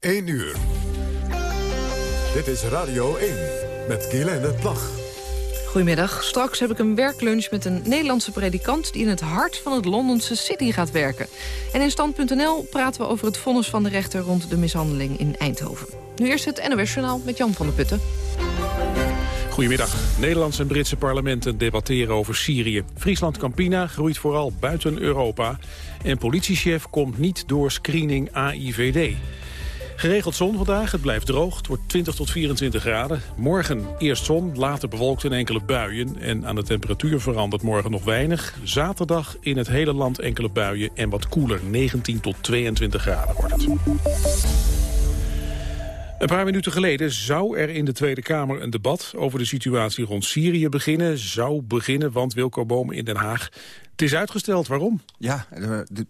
1 uur. Dit is Radio 1 met Guylaine Plag. Goedemiddag. Straks heb ik een werklunch met een Nederlandse predikant... die in het hart van het Londense City gaat werken. En in Stand.nl praten we over het vonnis van de rechter... rond de mishandeling in Eindhoven. Nu eerst het NOS Journaal met Jan van der Putten. Goedemiddag. Nederlandse en Britse parlementen debatteren over Syrië. Friesland-Campina groeit vooral buiten Europa. En politiechef komt niet door screening AIVD. Geregeld zon vandaag, het blijft droog. Het wordt 20 tot 24 graden. Morgen eerst zon, later bewolkt en enkele buien. En aan de temperatuur verandert morgen nog weinig. Zaterdag in het hele land enkele buien en wat koeler. 19 tot 22 graden wordt het. Een paar minuten geleden zou er in de Tweede Kamer een debat over de situatie rond Syrië beginnen. Zou beginnen, want Wilco Boom in Den Haag. Het is uitgesteld, waarom? Ja, de,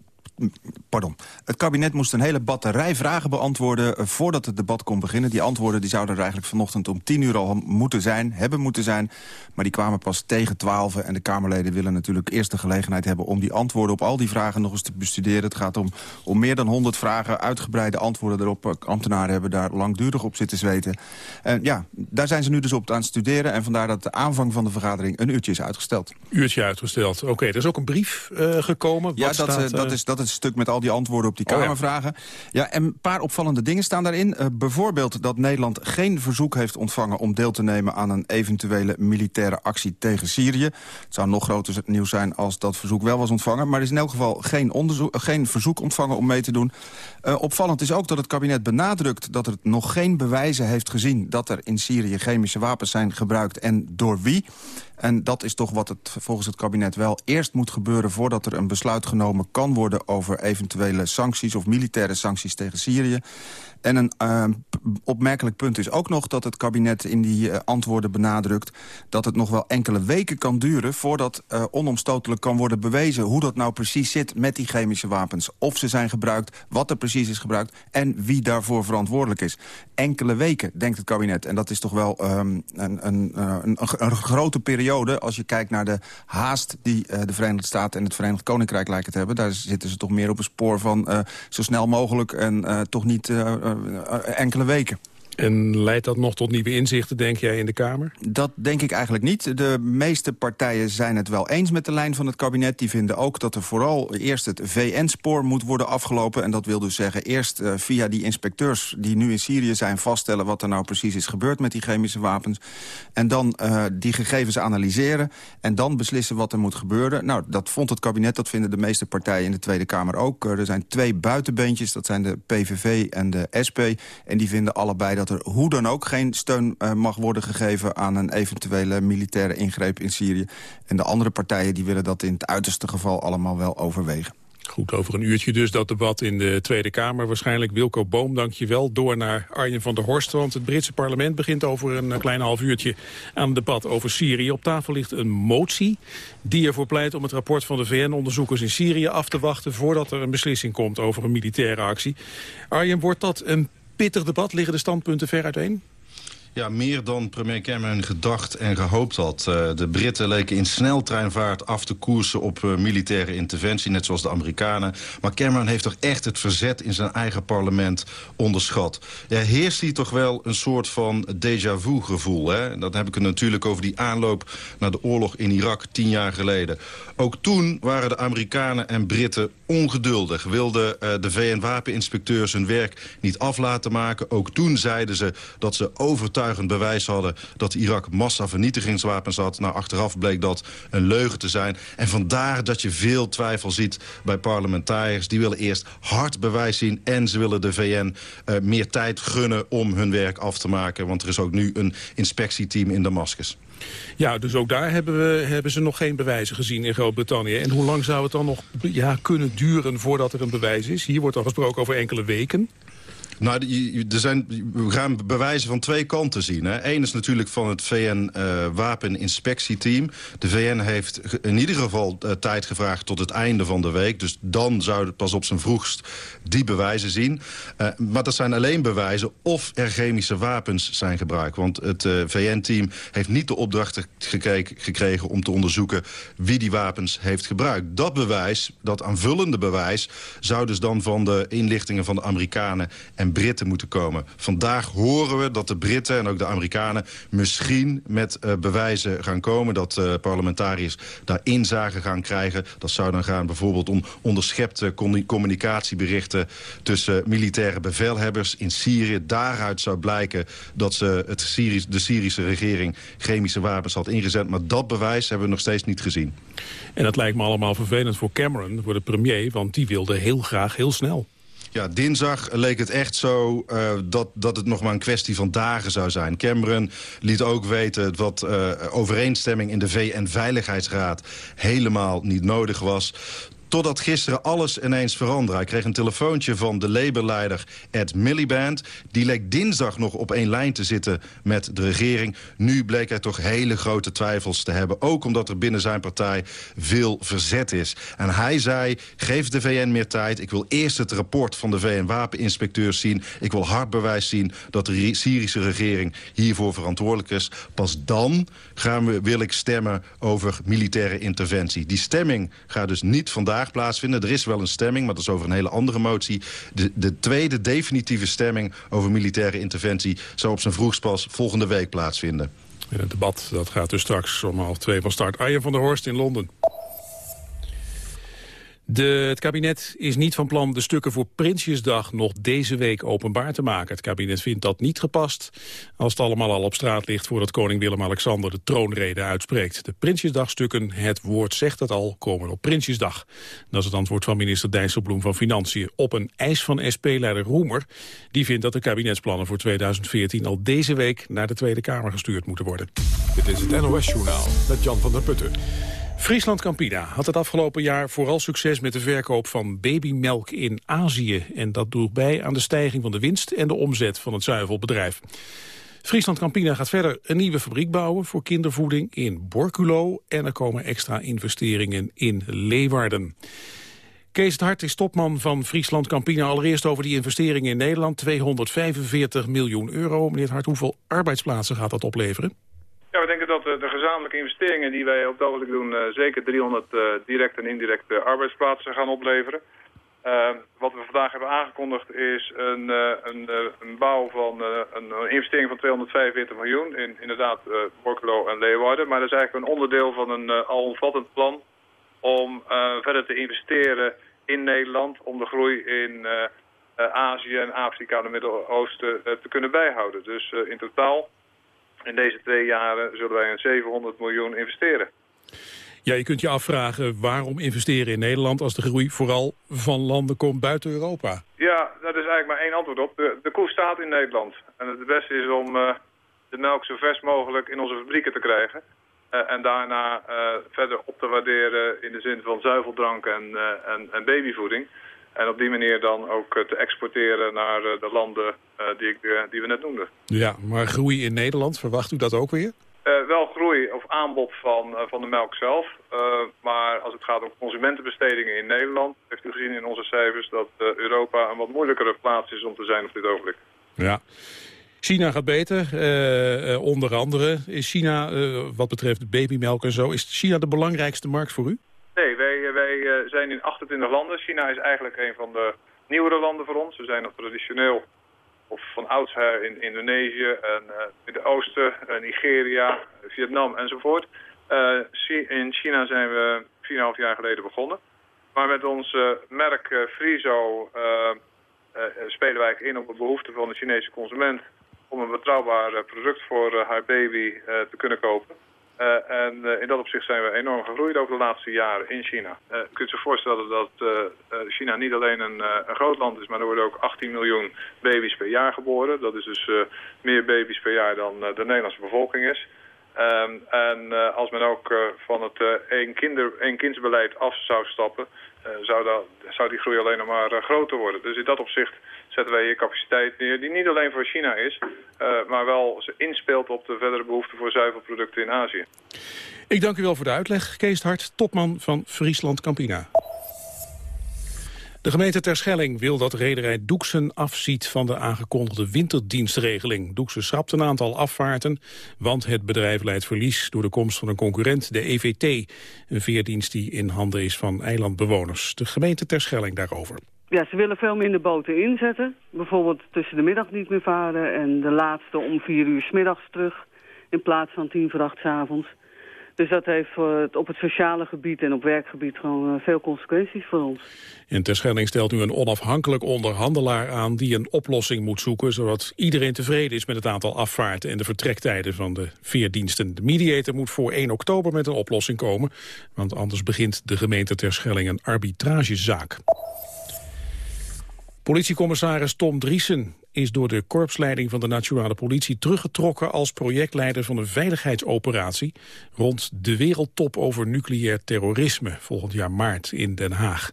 pardon. Het kabinet moest een hele batterij vragen beantwoorden... Eh, voordat het debat kon beginnen. Die antwoorden die zouden er eigenlijk vanochtend om tien uur al moeten zijn, hebben moeten zijn. Maar die kwamen pas tegen twaalf. En de Kamerleden willen natuurlijk eerst de gelegenheid hebben... om die antwoorden op al die vragen nog eens te bestuderen. Het gaat om, om meer dan honderd vragen, uitgebreide antwoorden erop. Ambtenaren hebben daar langdurig op zitten zweten. En ja, daar zijn ze nu dus op aan het studeren. En vandaar dat de aanvang van de vergadering een uurtje is uitgesteld. Uurtje uitgesteld. Oké, er is ook een brief uh, gekomen. Ja, dat, uh, dat, is, dat is stuk met al die antwoorden op die oh Kamervragen. ja. en een paar opvallende dingen staan daarin. Uh, bijvoorbeeld dat Nederland geen verzoek heeft ontvangen... om deel te nemen aan een eventuele militaire actie tegen Syrië. Het zou nog groter nieuws zijn als dat verzoek wel was ontvangen. Maar er is in elk geval geen, onderzoek, uh, geen verzoek ontvangen om mee te doen. Uh, opvallend is ook dat het kabinet benadrukt dat het nog geen bewijzen heeft gezien... dat er in Syrië chemische wapens zijn gebruikt en door wie... En dat is toch wat het volgens het kabinet wel eerst moet gebeuren... voordat er een besluit genomen kan worden over eventuele sancties... of militaire sancties tegen Syrië. En een uh, opmerkelijk punt is ook nog dat het kabinet in die uh, antwoorden benadrukt... dat het nog wel enkele weken kan duren voordat uh, onomstotelijk kan worden bewezen... hoe dat nou precies zit met die chemische wapens. Of ze zijn gebruikt, wat er precies is gebruikt... en wie daarvoor verantwoordelijk is. Enkele weken, denkt het kabinet. En dat is toch wel um, een, een, een, een, grote periode... als je kijkt naar de haast die de Verenigde Staten en het Verenigd Koninkrijk lijken te hebben. Daar zitten ze toch meer op een spoor van zo snel mogelijk... en toch niet eh, enkele weken. En leidt dat nog tot nieuwe inzichten, denk jij, in de Kamer? Dat denk ik eigenlijk niet. De meeste partijen zijn het wel eens met de lijn van het kabinet. Die vinden ook dat er vooral eerst het VN-spoor moet worden afgelopen. En dat wil dus zeggen eerst uh, via die inspecteurs die nu in Syrië zijn... vaststellen wat er nou precies is gebeurd met die chemische wapens. En dan uh, die gegevens analyseren en dan beslissen wat er moet gebeuren. Nou, dat vond het kabinet, dat vinden de meeste partijen in de Tweede Kamer ook. Uh, er zijn twee buitenbeentjes, dat zijn de PVV en de SP. En die vinden allebei dat hoe dan ook geen steun uh, mag worden gegeven... aan een eventuele militaire ingreep in Syrië. En de andere partijen die willen dat in het uiterste geval allemaal wel overwegen. Goed, over een uurtje dus dat debat in de Tweede Kamer. Waarschijnlijk Wilco Boom, dank je wel. Door naar Arjen van der Horst, want het Britse parlement begint over een klein half uurtje aan het debat over Syrië. Op tafel ligt een motie die ervoor pleit om het rapport van de VN-onderzoekers in Syrië af te wachten voordat er een beslissing komt over een militaire actie. Arjen, wordt dat een pittig debat. Liggen de standpunten ver uiteen? Ja, meer dan premier Cameron gedacht en gehoopt had. Uh, de Britten leken in sneltreinvaart af te koersen op uh, militaire interventie, net zoals de Amerikanen. Maar Cameron heeft toch echt het verzet in zijn eigen parlement onderschat. Ja, heerst hier toch wel een soort van déjà vu gevoel. Hè? Dat heb ik het natuurlijk over die aanloop naar de oorlog in Irak tien jaar geleden. Ook toen waren de Amerikanen en Britten ongeduldig. Wilden uh, de VN-wapeninspecteurs hun werk niet af laten maken. Ook toen zeiden ze dat ze overtuigend bewijs hadden... dat Irak massavernietigingswapens had. Nou, achteraf bleek dat een leugen te zijn. En vandaar dat je veel twijfel ziet bij parlementariërs. Die willen eerst hard bewijs zien... en ze willen de VN uh, meer tijd gunnen om hun werk af te maken. Want er is ook nu een inspectieteam in Damascus. Ja, dus ook daar hebben, we, hebben ze nog geen bewijzen gezien in Groot-Brittannië. En hoe lang zou het dan nog ja, kunnen duren voordat er een bewijs is? Hier wordt al gesproken over enkele weken. Nou, er zijn, we gaan bewijzen van twee kanten zien. Hè. Eén is natuurlijk van het VN-wapeninspectieteam. Uh, de VN heeft in ieder geval uh, tijd gevraagd tot het einde van de week. Dus dan zou het pas op zijn vroegst die bewijzen zien. Uh, maar dat zijn alleen bewijzen of er chemische wapens zijn gebruikt. Want het VN-team heeft niet de opdracht gekregen om te onderzoeken wie die wapens heeft gebruikt. Dat bewijs, dat aanvullende bewijs, zou dus dan van de inlichtingen van de Amerikanen en en Britten moeten komen. Vandaag horen we dat de Britten en ook de Amerikanen misschien met bewijzen gaan komen... dat parlementariërs daar inzage gaan krijgen. Dat zou dan gaan bijvoorbeeld om onderschepte communicatieberichten... tussen militaire bevelhebbers in Syrië. Daaruit zou blijken dat ze het de Syrische regering chemische wapens had ingezet. Maar dat bewijs hebben we nog steeds niet gezien. En dat lijkt me allemaal vervelend voor Cameron, voor de premier... want die wilde heel graag heel snel. Ja, dinsdag leek het echt zo uh, dat, dat het nog maar een kwestie van dagen zou zijn. Cameron liet ook weten dat uh, overeenstemming in de VN-veiligheidsraad helemaal niet nodig was. Totdat gisteren alles ineens veranderde. Hij kreeg een telefoontje van de Labour-leider Ed Miliband. Die leek dinsdag nog op één lijn te zitten met de regering. Nu bleek hij toch hele grote twijfels te hebben. Ook omdat er binnen zijn partij veel verzet is. En hij zei, geef de VN meer tijd. Ik wil eerst het rapport van de VN-wapeninspecteurs zien. Ik wil hard bewijs zien dat de Syrische regering hiervoor verantwoordelijk is. Pas dan gaan we, wil ik stemmen over militaire interventie. Die stemming gaat dus niet vandaag plaatsvinden. Er is wel een stemming, maar dat is over een hele andere motie. De, de tweede definitieve stemming over militaire interventie... zou op zijn vroegst pas volgende week plaatsvinden. En het debat dat gaat dus straks om half twee van start. Arjen van der Horst in Londen. De, het kabinet is niet van plan de stukken voor Prinsjesdag nog deze week openbaar te maken. Het kabinet vindt dat niet gepast als het allemaal al op straat ligt voordat koning Willem-Alexander de troonrede uitspreekt. De Prinsjesdagstukken, het woord zegt het al, komen op Prinsjesdag. Dat is het antwoord van minister Dijsselbloem van Financiën op een eis van SP-leider Roemer. Die vindt dat de kabinetsplannen voor 2014 al deze week naar de Tweede Kamer gestuurd moeten worden. Dit is het NOS Journaal met Jan van der Putten. Friesland Campina had het afgelopen jaar vooral succes met de verkoop van babymelk in Azië. En dat droeg bij aan de stijging van de winst en de omzet van het zuivelbedrijf. Friesland Campina gaat verder een nieuwe fabriek bouwen voor kindervoeding in Borculo. En er komen extra investeringen in Leeuwarden. Kees het Hart is topman van Friesland Campina. Allereerst over die investeringen in Nederland. 245 miljoen euro. Meneer het Hart, hoeveel arbeidsplaatsen gaat dat opleveren? Dat de, de gezamenlijke investeringen die wij op het ogenblik doen... Uh, zeker 300 uh, direct en indirect arbeidsplaatsen gaan opleveren. Uh, wat we vandaag hebben aangekondigd is een, een, een bouw van een, een, investering van 245 miljoen... in inderdaad Borkelo en Leeuwarden. Maar dat is eigenlijk een onderdeel van een alomvattend plan... om verder te investeren in Nederland... om de groei in Azië en Afrika en het Midden-Oosten te kunnen bijhouden. Dus in totaal in deze twee jaren zullen wij een 700 miljoen investeren. Ja, je kunt je afvragen waarom investeren in Nederland als de groei vooral van landen komt buiten Europa? Ja, dat is eigenlijk maar één antwoord op. De, de koe staat in Nederland. En het beste is om uh, de melk zo vers mogelijk in onze fabrieken te krijgen. Uh, en daarna uh, verder op te waarderen in de zin van zuiveldrank en, en, en babyvoeding. En op die manier dan ook te exporteren naar de landen die, ik, die we net noemden. Ja, maar groei in Nederland, verwacht u dat ook weer? Uh, wel groei of aanbod van, uh, van de melk zelf. Uh, maar als het gaat om consumentenbestedingen in Nederland... heeft u gezien in onze cijfers dat Europa een wat moeilijkere plaats is om te zijn op dit ogenblik. Ja. China gaat beter, onder andere. Is China, wat betreft babymelk en zo... is China de belangrijkste markt voor u? Wij zijn in 28 landen. China is eigenlijk een van de nieuwere landen voor ons. We zijn nog traditioneel of van oudsher in Indonesië en uh, Midden-Oosten, uh, Nigeria, Vietnam enzovoort. Uh, in China zijn we 4,5 jaar geleden begonnen. Maar met ons merk Friso spelen wij in op de behoefte van de Chinese consument om een betrouwbaar product voor haar baby te kunnen kopen. Uh, en uh, in dat opzicht zijn we enorm gegroeid over de laatste jaren in China. Uh, je kunt je voorstellen dat China niet alleen een, een, groot land is, maar er worden ook 18 miljoen baby's per jaar geboren. Dat is dus meer baby's per jaar dan de Nederlandse bevolking is. Um, en als men ook van het één, kinder, één kindsbeleid af zou stappen, zou, dat, zou die groei alleen nog maar groter worden. Dus in dat opzicht zetten wij hier capaciteit neer die niet alleen voor China is, maar wel inspeelt op de verdere behoefte voor zuivelproducten in Azië. Ik dank u wel voor de uitleg. Kees Hart, topman van Friesland Campina. De gemeente Terschelling wil dat rederij Doeksen afziet van de aangekondigde winterdienstregeling. Doeksen schrapt een aantal afvaarten, want het bedrijf leidt verlies door de komst van een concurrent, de EVT. Een veerdienst die in handen is van eilandbewoners. De gemeente Terschelling daarover. ja, ze willen veel minder boten inzetten. Bijvoorbeeld tussen de middag niet meer varen en de laatste om vier uur s middags terug. In plaats van tien voor avonds. Dus dat heeft op het sociale gebied en op werkgebied gewoon eh, veel consequenties voor ons. En Terschelling stelt nu een onafhankelijk onderhandelaar aan die een oplossing moet zoeken, zodat iedereen tevreden is met het aantal afvaarten en de vertrektijden van de veerdiensten. De mediator moet voor 1 oktober met een oplossing komen, want anders begint de gemeente Terschelling een arbitragezaak. Politiecommissaris Tom Driesen is door de korpsleiding van de nationale politie teruggetrokken als projectleider van een veiligheidsoperatie rond de wereldtop over nucleair terrorisme volgend jaar maart in Den Haag.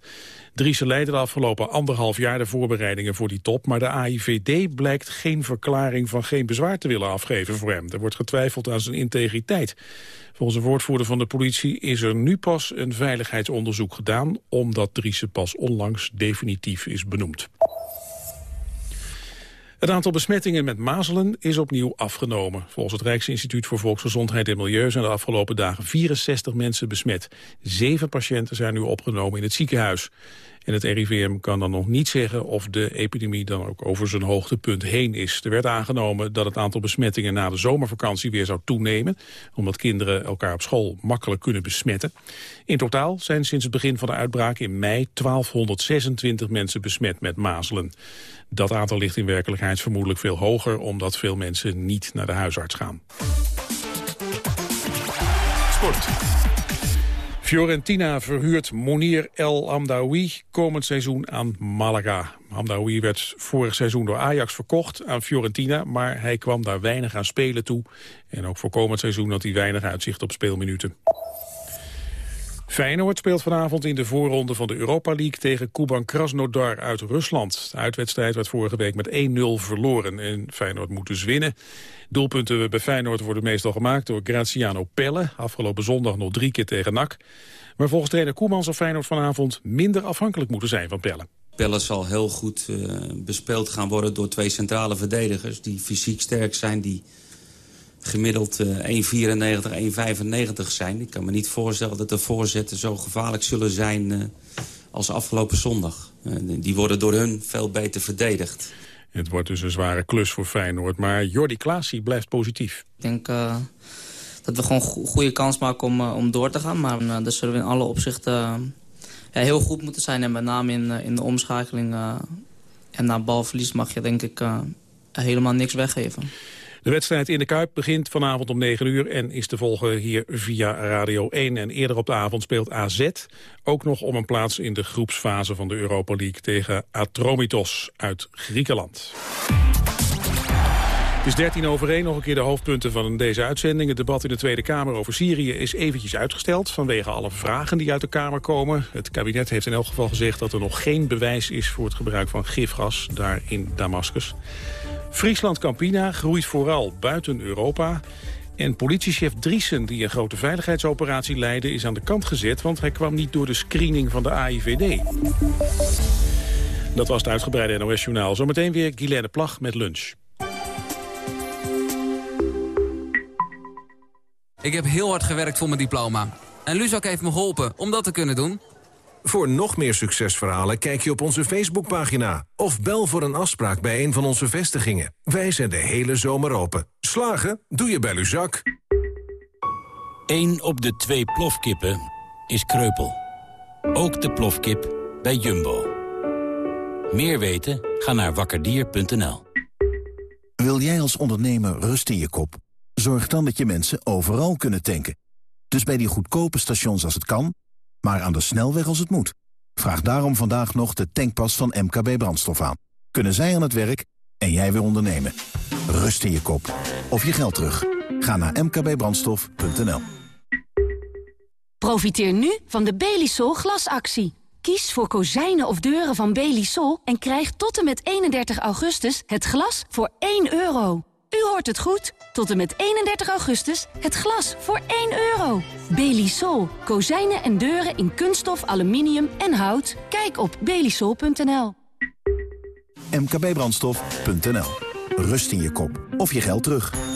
Driesen leidde de afgelopen anderhalf jaar de voorbereidingen voor die top, maar de AIVD blijkt geen verklaring van geen bezwaar te willen afgeven voor hem. Er wordt getwijfeld aan zijn integriteit. Volgens een woordvoerder van de politie is er nu pas een veiligheidsonderzoek gedaan, omdat Driesen pas onlangs definitief is benoemd. Het aantal besmettingen met mazelen is opnieuw afgenomen. Volgens het Rijksinstituut voor Volksgezondheid en Milieu zijn de afgelopen dagen 64 mensen besmet. Zeven patiënten zijn nu opgenomen in het ziekenhuis. En het RIVM kan dan nog niet zeggen of de epidemie dan ook over zijn hoogtepunt heen is. Er werd aangenomen dat het aantal besmettingen na de zomervakantie weer zou toenemen, omdat kinderen elkaar op school makkelijk kunnen besmetten. In totaal zijn sinds het begin van de uitbraak in mei 1226 mensen besmet met mazelen. Dat aantal ligt in werkelijkheid vermoedelijk veel hoger, omdat veel mensen niet naar de huisarts gaan. Sport. Fiorentina verhuurt Monir El Amdawi komend seizoen aan Malaga. Amdawi werd vorig seizoen door Ajax verkocht aan Fiorentina... maar hij kwam daar weinig aan spelen toe. En ook voor komend seizoen had hij weinig uitzicht op speelminuten. Feyenoord speelt vanavond in de voorronde van de Europa League tegen Kuban Krasnodar uit Rusland. De uitwedstrijd werd vorige week met 1-0 verloren en Feyenoord moet dus winnen. Doelpunten bij Feyenoord worden meestal gemaakt door Graziano Pelle. Afgelopen zondag nog drie keer tegen NAC. Maar volgens trainer Koeman zal Feyenoord vanavond minder afhankelijk moeten zijn van Pelle. Pelle zal heel goed uh, bespeeld gaan worden door twee centrale verdedigers... die fysiek sterk zijn, die gemiddeld uh, 1,94, 1,95 zijn. Ik kan me niet voorstellen dat de voorzetten zo gevaarlijk zullen zijn uh, als afgelopen zondag. Uh, die worden door hun veel beter verdedigd. Het wordt dus een zware klus voor Feyenoord. Maar Jordi Klaasie blijft positief. Ik denk uh, dat we gewoon een goede kans maken om, om door te gaan. Maar uh, zullen we in alle opzichten ja, heel goed moeten zijn. En met name in, in de omschakeling en na balverlies mag je denk ik helemaal niks weggeven. De wedstrijd in de Kuip begint vanavond om 9 uur en is te volgen hier via Radio 1. En eerder op de avond speelt AZ ook nog om een plaats in de groepsfase van de Europa League tegen Atromitos uit Griekenland. Het is 13 over 1, nog een keer de hoofdpunten van deze uitzending. Het debat in de Tweede Kamer over Syrië is eventjes uitgesteld... vanwege alle vragen die uit de Kamer komen. Het kabinet heeft in elk geval gezegd dat er nog geen bewijs is... voor het gebruik van gifgas daar in Damascus. Friesland Campina groeit vooral buiten Europa. En politiechef Driesen, die een grote veiligheidsoperatie leidde... is aan de kant gezet, want hij kwam niet door de screening van de AIVD. Dat was het uitgebreide NOS-journaal. Zometeen weer Guylaine Plag met lunch. Ik heb heel hard gewerkt voor mijn diploma. En Luzak heeft me geholpen om dat te kunnen doen. Voor nog meer succesverhalen kijk je op onze Facebookpagina... of bel voor een afspraak bij een van onze vestigingen. Wij zijn de hele zomer open. Slagen? Doe je bij Luzak. Eén op de twee plofkippen is kreupel. Ook de plofkip bij Jumbo. Meer weten? Ga naar wakkerdier.nl. Wil jij als ondernemer rust in je kop? Zorg dan dat je mensen overal kunnen tanken. Dus bij die goedkope stations als het kan maar aan de snelweg als het moet. Vraag daarom vandaag nog de tankpas van MKB Brandstof aan. Kunnen zij aan het werk en jij weer ondernemen. Rust in je kop. Of je geld terug. Ga naar mkbbrandstof.nl Profiteer nu van de Belisol glasactie. Kies voor kozijnen of deuren van Belisol en krijg tot en met 31 augustus het glas voor 1 euro. U hoort het goed. Tot en met 31 augustus het glas voor 1 euro. Belisol. Kozijnen en deuren in kunststof, aluminium en hout. Kijk op belisol.nl. mkbbrandstof.nl. Rust in je kop. Of je geld terug.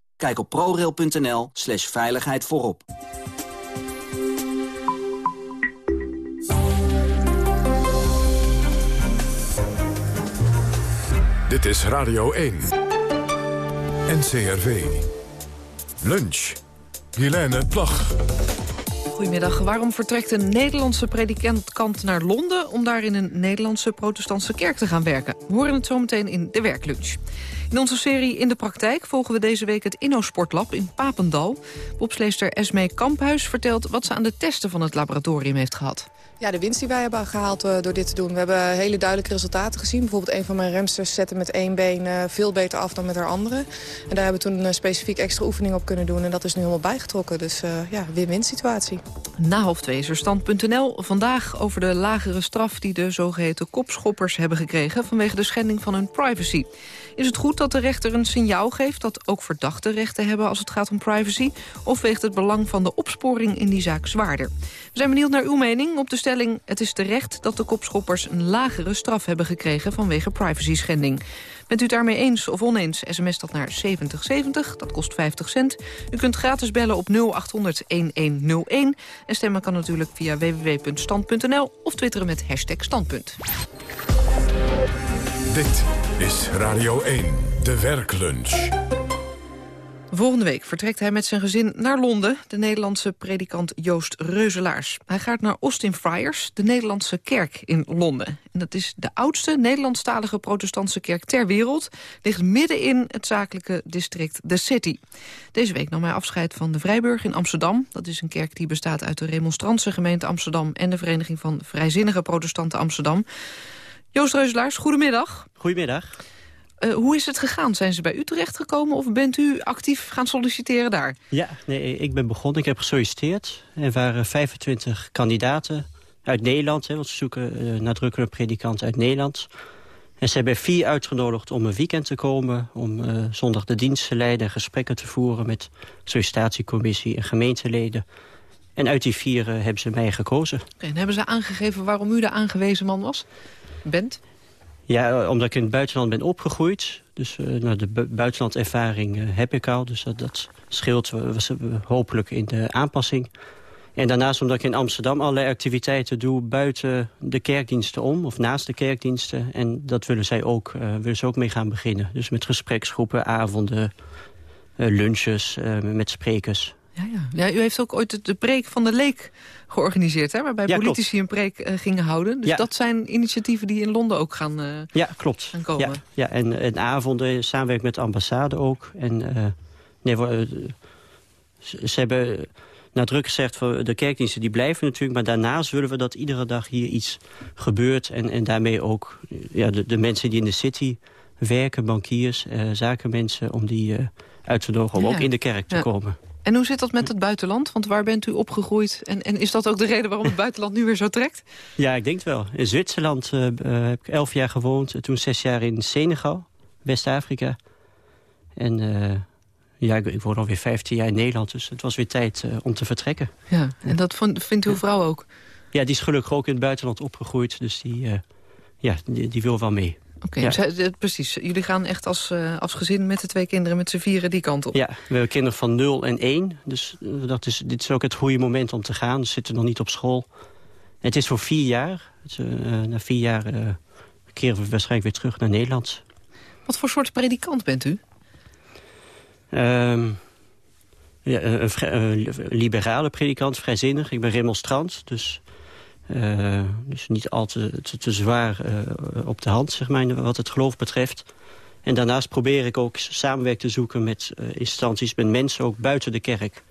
Kijk op prorail.nl slash veiligheid voorop. Dit is Radio 1. NCRV. Lunch. Helene Plag. Goedemiddag. Waarom vertrekt een Nederlandse predikant naar Londen... om daar in een Nederlandse protestantse kerk te gaan werken? We horen het zometeen in de werklunch. In onze serie In de Praktijk volgen we deze week het InnoSportlab in Papendal. Bobsleester Esme Kamphuis vertelt wat ze aan de testen van het laboratorium heeft gehad. Ja, de winst die wij hebben gehaald uh, door dit te doen. We hebben hele duidelijke resultaten gezien. Bijvoorbeeld een van mijn remsters zette met één been uh, veel beter af dan met haar andere. En daar hebben we toen een specifiek extra oefening op kunnen doen. En dat is nu helemaal bijgetrokken. Dus uh, ja, win-win situatie. Na half twee is er stand.nl. Vandaag over de lagere straf die de zogeheten kopschoppers hebben gekregen... vanwege de schending van hun privacy. Is het goed dat de rechter een signaal geeft dat ook verdachten rechten hebben als het gaat om privacy? Of weegt het belang van de opsporing in die zaak zwaarder? We zijn benieuwd naar uw mening op de stelling... het is terecht dat de kopschoppers een lagere straf hebben gekregen vanwege privacy-schending. Bent u het daarmee eens of oneens, sms dat naar 7070, dat kost 50 cent. U kunt gratis bellen op 0800-1101. En stemmen kan natuurlijk via www.stand.nl of twitteren met hashtag standpunt. Dit is Radio 1, de werklunch. Volgende week vertrekt hij met zijn gezin naar Londen... de Nederlandse predikant Joost Reuzelaars. Hij gaat naar Austin Friars, de Nederlandse kerk in Londen. En dat is de oudste Nederlandstalige protestantse kerk ter wereld. Ligt midden in het zakelijke district The City. Deze week nam hij afscheid van de Vrijburg in Amsterdam. Dat is een kerk die bestaat uit de remonstrantse gemeente Amsterdam... en de Vereniging van Vrijzinnige Protestanten Amsterdam. Joost Reuzelaars, goedemiddag. Goedemiddag. Uh, hoe is het gegaan? Zijn ze bij u terechtgekomen of bent u actief gaan solliciteren daar? Ja, nee, ik ben begonnen. Ik heb gesolliciteerd. Er waren 25 kandidaten uit Nederland. Hè, want ze zoeken uh, nadrukkelijk predikanten uit Nederland. En ze hebben vier uitgenodigd om een weekend te komen... om uh, zondag de dienst te leiden en gesprekken te voeren... met sollicitatiecommissie en gemeenteleden. En uit die vier hebben ze mij gekozen. En hebben ze aangegeven waarom u de aangewezen man was? Bent? Ja, omdat ik in het buitenland ben opgegroeid. Dus uh, nou, de bu buitenlandervaring uh, heb ik al. Dus dat, scheelt hopelijk in de aanpassing. En daarnaast omdat ik in Amsterdam allerlei activiteiten doe... buiten de kerkdiensten om, of naast de kerkdiensten. En dat willen zij ook, willen ze ook mee gaan beginnen. Dus met gespreksgroepen, avonden, lunches, met sprekers. Ja, ja. ja, u heeft ook ooit de preek van de leek georganiseerd... Hè, waarbij ja, politici klopt. een preek uh, gingen houden. Dus ja. dat zijn initiatieven die in Londen ook gaan, uh, ja, klopt. gaan komen. Ja, ja. En, en avonden, samenwerking met de ambassade ook. En, uh, nee, ze, ze hebben nadruk gezegd... voor de kerkdiensten die blijven natuurlijk... maar daarnaast willen we dat iedere dag hier iets gebeurt... en, en daarmee ook ja, de, de mensen die in de city werken, bankiers, zakenmensen... om die uit te nodigen om ook in de kerk te komen. En hoe zit dat met het buitenland? Want waar bent u opgegroeid? En, en is dat ook de reden waarom het buitenland nu weer zo trekt? Ja, ik denk het wel. In Zwitserland uh, uh, heb ik elf jaar gewoond. Toen zes jaar in Senegal, West-Afrika. En uh, ja, ik, ik woon alweer vijftien jaar in Nederland. Dus het was weer tijd om te vertrekken. Ja, en dat vond, vindt uw vrouw ook? Ja, die is gelukkig ook in het buitenland opgegroeid. Dus die, ja, die, die wil wel mee. Oké, okay, ja. precies. Jullie gaan echt als, uh, als gezin met de twee kinderen met z'n vieren die kant op. Ja, we hebben kinderen van 0 en 1. Dus dat is, dit is ook het goede moment om te gaan. Ze zitten nog niet op school. Het is voor vier jaar. Dus, uh, na vier jaar uh, keren we waarschijnlijk weer terug naar Nederland. Wat voor soort predikant bent u? Um, ja, een, een, liberale predikant, vrijzinnig. Ik ben remonstrant, dus... Uh, dus niet al te, te, zwaar uh, op de hand, zeg maar, wat het geloof betreft. En daarnaast probeer ik ook samenwerking te zoeken met uh, instanties, met mensen ook buiten de kerk.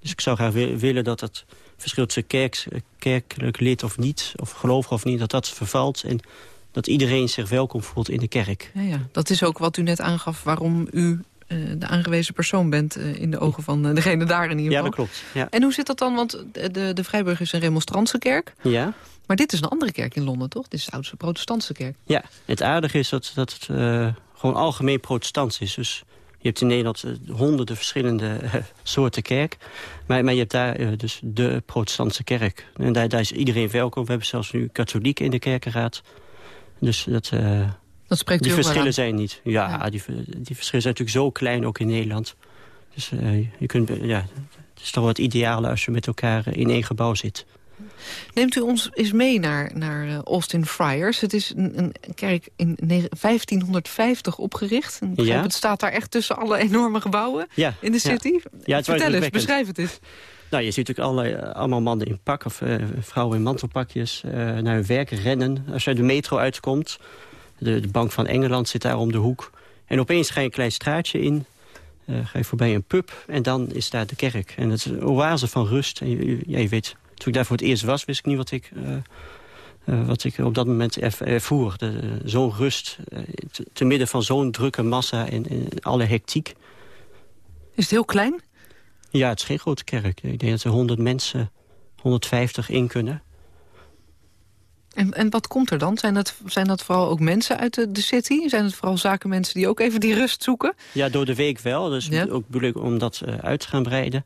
Dus ik zou graag willen dat het verschil tussen kerk, kerkelijk lid of niet, of gelovig of niet, dat dat vervalt. En dat iedereen zich welkom voelt in de kerk. Ja, ja. Dat is ook wat u net aangaf waarom u de aangewezen persoon bent in de ogen van degene daar in ieder geval. Ja, dat klopt. Ja. En hoe zit dat dan? Want de, de Vrijburg is een remonstrantse kerk. Ja. Maar dit is een andere kerk in Londen, toch? Dit is de oudste protestantse kerk. Ja, het aardige is dat, dat het gewoon algemeen protestants is. Dus je hebt in Nederland honderden verschillende soorten kerk. Maar, maar je hebt daar dus de protestantse kerk. En daar, daar is iedereen welkom. We hebben zelfs nu katholieken in de kerkenraad. Dus dat... Dat spreekt die verschillen zijn niet. Ja, Die, die, verschillen zijn natuurlijk zo klein ook in Nederland. Dus uh, je kunt, ja, het is toch wat ideale als je met elkaar in één gebouw zit. Neemt u ons eens mee naar, naar Austin Friars. Het is een, een kerk in 1550 opgericht. ja. Het staat daar echt tussen alle enorme gebouwen ja. in de city. Ja. Vertel eens, beschrijf het eens. Nou, je ziet natuurlijk alle, allemaal mannen in pak of uh, vrouwen in mantelpakjes uh, naar hun werk rennen. Als je de metro uitkomt, de, de, Bank van Engeland zit daar om de hoek. En opeens ga je een klein straatje in. Uh, ga je voorbij een pub en dan is daar de kerk. En het is een oase van rust. En je, ja, je weet, toen ik daar voor het eerst was, wist ik niet wat ik, uh, uh, wat ik op dat moment erv ervoer. Zo'n rust, te, te, midden van zo'n drukke massa en, en, alle hectiek. Is het heel klein? Ja, het is geen grote kerk. Ik denk dat er 100 mensen, 150 in kunnen. En, en wat komt er dan? Zijn dat, zijn dat vooral ook mensen uit de, de city? Zijn het vooral zakenmensen die ook even die rust zoeken? Ja, door de week wel. Dus ja. ook bedoel om dat uh, uit te gaan breiden.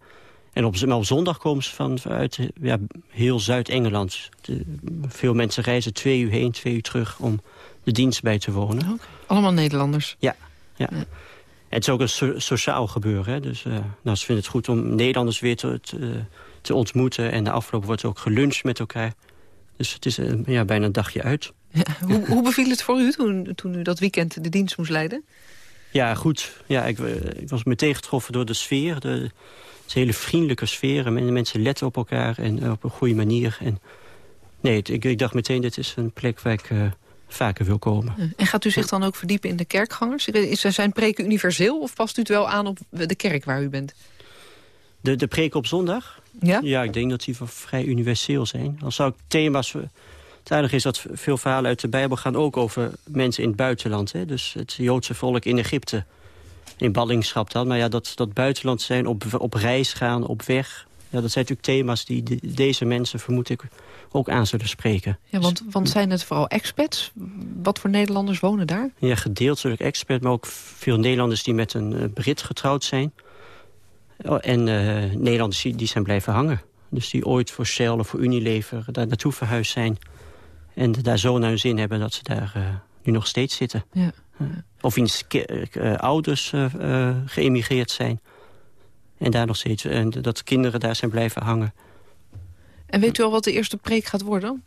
En op, op zondag komen ze van, uit ja, heel Zuid-Engeland. Veel mensen reizen twee uur heen, twee uur terug om de dienst bij te wonen. Okay. Allemaal Nederlanders? Ja, ja. ja. En het is ook een so sociaal gebeuren. Hè? Dus uh, nou, ze vinden het goed om Nederlanders weer te, te, te ontmoeten. En de afloop wordt ook geluncht met elkaar. Dus het is uh, ja, bijna een dagje uit. Ja, hoe, hoe beviel het voor u toen, toen u dat weekend de dienst moest leiden? Ja, goed. Ja, ik, ik was meteen getroffen door de sfeer. De, het is een hele vriendelijke sfeer. En mensen letten op elkaar en op een goede manier. En, nee, het, ik, ik, dacht meteen, dit is een plek waar ik uh, vaker wil komen. En gaat u zich dan ook verdiepen in de kerkgangers? Is, zijn preken universeel of past u het wel aan op de kerk waar u bent? De, de preken op zondag? Ja? Ja, ik denk dat die vrij universeel zijn. Dan zou ik thema's... Het aardige is dat veel verhalen uit de Bijbel gaan ook over mensen in het buitenland. Hè? Dus het Joodse volk in Egypte, in ballingschap dan. Maar ja, dat, dat buitenland zijn, op, op reis gaan, op weg. Ja, dat zijn natuurlijk thema's die de, deze mensen, vermoed ik, ook aan zullen spreken. Ja, want, want zijn het vooral expats? Wat voor Nederlanders wonen daar? Ja, gedeeltelijk expert, maar ook veel Nederlanders die met een Brit getrouwd zijn. Oh, en uh, Nederlanders die zijn blijven hangen. Dus die ooit voor Shell of voor Unilever daar naartoe verhuisd zijn. En daar zo naar hun zin hebben dat ze daar uh, nu nog steeds zitten. Ja. Of wiens ouders geëmigreerd zijn. En daar nog steeds. En dat kinderen daar zijn blijven hangen. En weet u al wat de eerste preek gaat worden?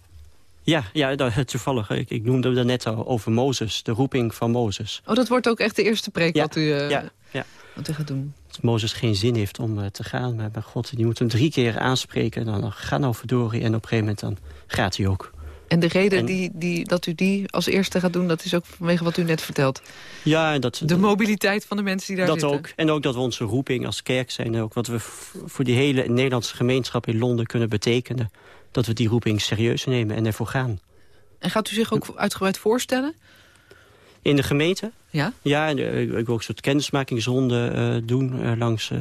Ja, ja dat, toevallig. Ik, ik noemde het net al over Mozes. De roeping van Mozes. Oh, dat wordt ook echt de eerste preek ja, wat u... ja, ja. Wat u gaat doen. Dat Mozes geen zin heeft om uh, te gaan. Maar bij God, die moet hem drie keer aanspreken. En dan ga nou verdorie. En op een gegeven moment dan gaat hij ook. En de reden en, die, die, dat u die als eerste gaat doen... dat is ook vanwege wat u net vertelt. Ja, en dat, de mobiliteit van de mensen die daar dat zitten. ook. En ook dat we onze roeping als kerk zijn. Ook wat we voor die hele Nederlandse gemeenschap in Londen kunnen betekenen. Dat we die roeping serieus nemen en ervoor gaan. En gaat u zich ook uitgebreid voorstellen? In de gemeente? Ja? Ja, ik wil ook een soort kennismakingsronde uh, doen uh, langs uh,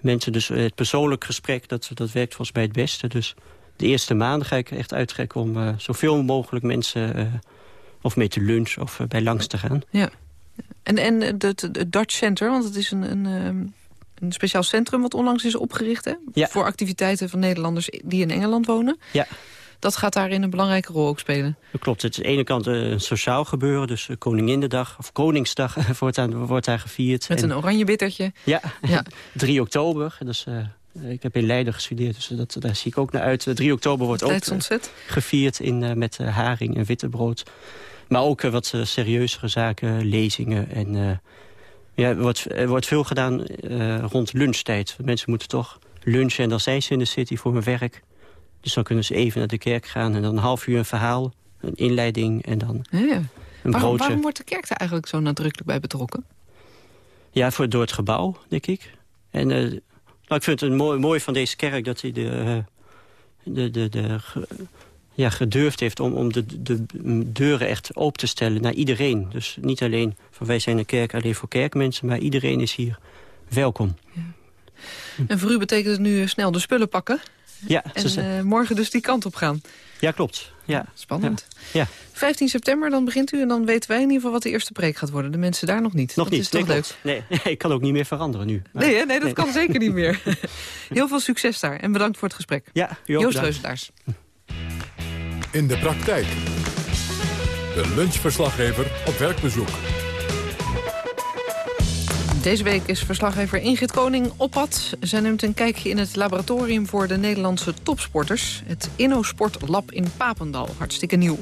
mensen. Dus het persoonlijk gesprek, dat, dat werkt volgens mij het beste. Dus de eerste maanden ga ik echt uittrekken om zoveel mogelijk mensen... of mee te lunchen of bij langs te gaan. Ja. En, en het, het Dutch Center, want het is een, een, een speciaal centrum... wat onlangs is opgericht hè? Ja. voor activiteiten van Nederlanders die in Engeland wonen. Ja dat gaat daarin een belangrijke rol ook spelen. Dat klopt. Het is aan de ene kant een sociaal gebeuren. Dus Koninginnedag of Koningsdag wordt daar, wordt daar gevierd. Met een oranje bittertje. Ja, ja. 3 oktober. Dus, uh, ik heb in Leiden gestudeerd, dus dat, daar zie ik ook naar uit. 3 oktober wordt ook uh, gevierd in, uh, met haring en wittebrood. Maar ook wat serieuzere zaken, lezingen. En, ja, er, wordt, er wordt veel gedaan rond lunchtijd. Mensen moeten toch lunchen en dan zijn ze in de city voor hun werk. Dus dan kunnen ze even naar de kerk gaan en dan een half uur een verhaal, een inleiding en dan ja. een waarom, broodje. Waarom wordt de kerk daar eigenlijk zo nadrukkelijk bij betrokken? Ja, voor, door het gebouw, denk ik. En uh, nou, ik vind het mooi, mooi van deze kerk dat hij de, de, de, de, ja, gedurfd heeft om, om de, de deuren echt open te stellen naar iedereen. Dus niet alleen van wij zijn een kerk alleen voor kerkmensen... maar iedereen is hier welkom. Ja. En voor u betekent het nu snel de spullen pakken? Ja. En uh, morgen dus die kant op gaan? Ja, klopt. Ja. Spannend. Ja. 15 september, dan begint u en dan weten wij in ieder geval wat de eerste preek gaat worden. De mensen daar nog niet. Nog dat niet. is toch nee, leuk? Nee, ik kan ook niet meer veranderen nu. Nee, hè? nee dat kan zeker niet meer. Heel veel succes daar en bedankt voor het gesprek. Ja, Joost Reuselaars. In de praktijk. De lunchverslaggever op werkbezoek. Deze week is verslaggever Ingrid Koning op pad. Zij neemt een kijkje in het laboratorium voor de Nederlandse topsporters. Het InnoSport Lab in Papendal, hartstikke nieuw.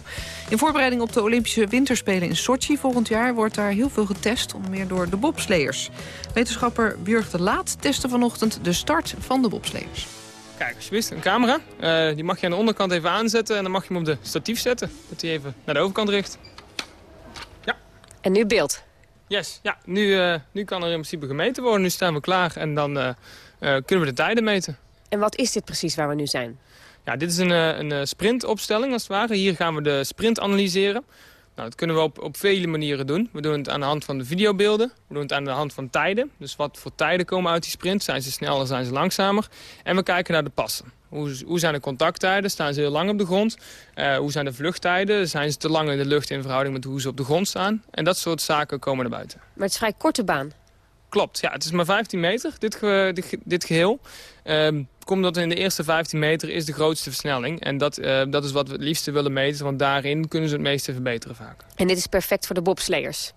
In voorbereiding op de Olympische Winterspelen in Sochi volgend jaar... wordt daar heel veel getest, onder meer door de bobsleers. Wetenschapper Björg de Laat testte vanochtend de start van de bobsleers. Kijk, alsjeblieft, een camera. Uh, die mag je aan de onderkant even aanzetten en dan mag je hem op de statief zetten. Dat hij even naar de overkant richt. Ja. En nu beeld. Yes, ja, nu, uh, nu kan er in principe gemeten worden. Nu staan we klaar en dan uh, kunnen we de tijden meten. En wat is dit precies waar we nu zijn? Ja, dit is een, een sprintopstelling als het ware. Hier gaan we de sprint analyseren. Nou, dat kunnen we op, op vele manieren doen. We doen het aan de hand van de videobeelden. We doen het aan de hand van tijden. Dus wat voor tijden komen uit die sprint? Zijn ze sneller, zijn ze langzamer? En we kijken naar de passen. Hoe, hoe zijn de contacttijden? Staan ze heel lang op de grond? Uh, hoe zijn de vluchttijden? Zijn ze te lang in de lucht in verhouding met hoe ze op de grond staan? En dat soort zaken komen naar buiten. Maar het is vrij korte baan. Klopt, ja. Het is maar 15 meter, dit, ge, dit, dit geheel. Uh, komt dat in de eerste 15 meter is de grootste versnelling. En dat, uh, dat is wat we het liefste willen meten, want daarin kunnen ze het meeste verbeteren vaak. En dit is perfect voor de bobsleiers?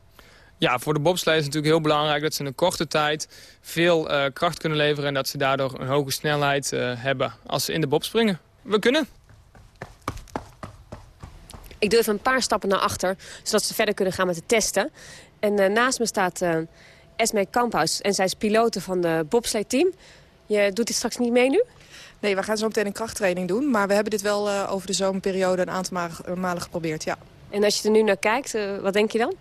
Ja, voor de bobsleiers is het natuurlijk heel belangrijk dat ze in een korte tijd veel uh, kracht kunnen leveren... en dat ze daardoor een hoge snelheid uh, hebben als ze in de bob springen. We kunnen. Ik doe even een paar stappen naar achter, zodat ze verder kunnen gaan met de testen. En uh, naast me staat Esme Kamphuis en zij is pilote van de bobsleigh-team. Je doet dit straks niet mee nu? Nee, we gaan zo meteen een krachttraining doen. Maar we hebben dit wel uh, over de zomerperiode een aantal malen geprobeerd, ja. En als je er nu naar kijkt, uh, wat denk je dan?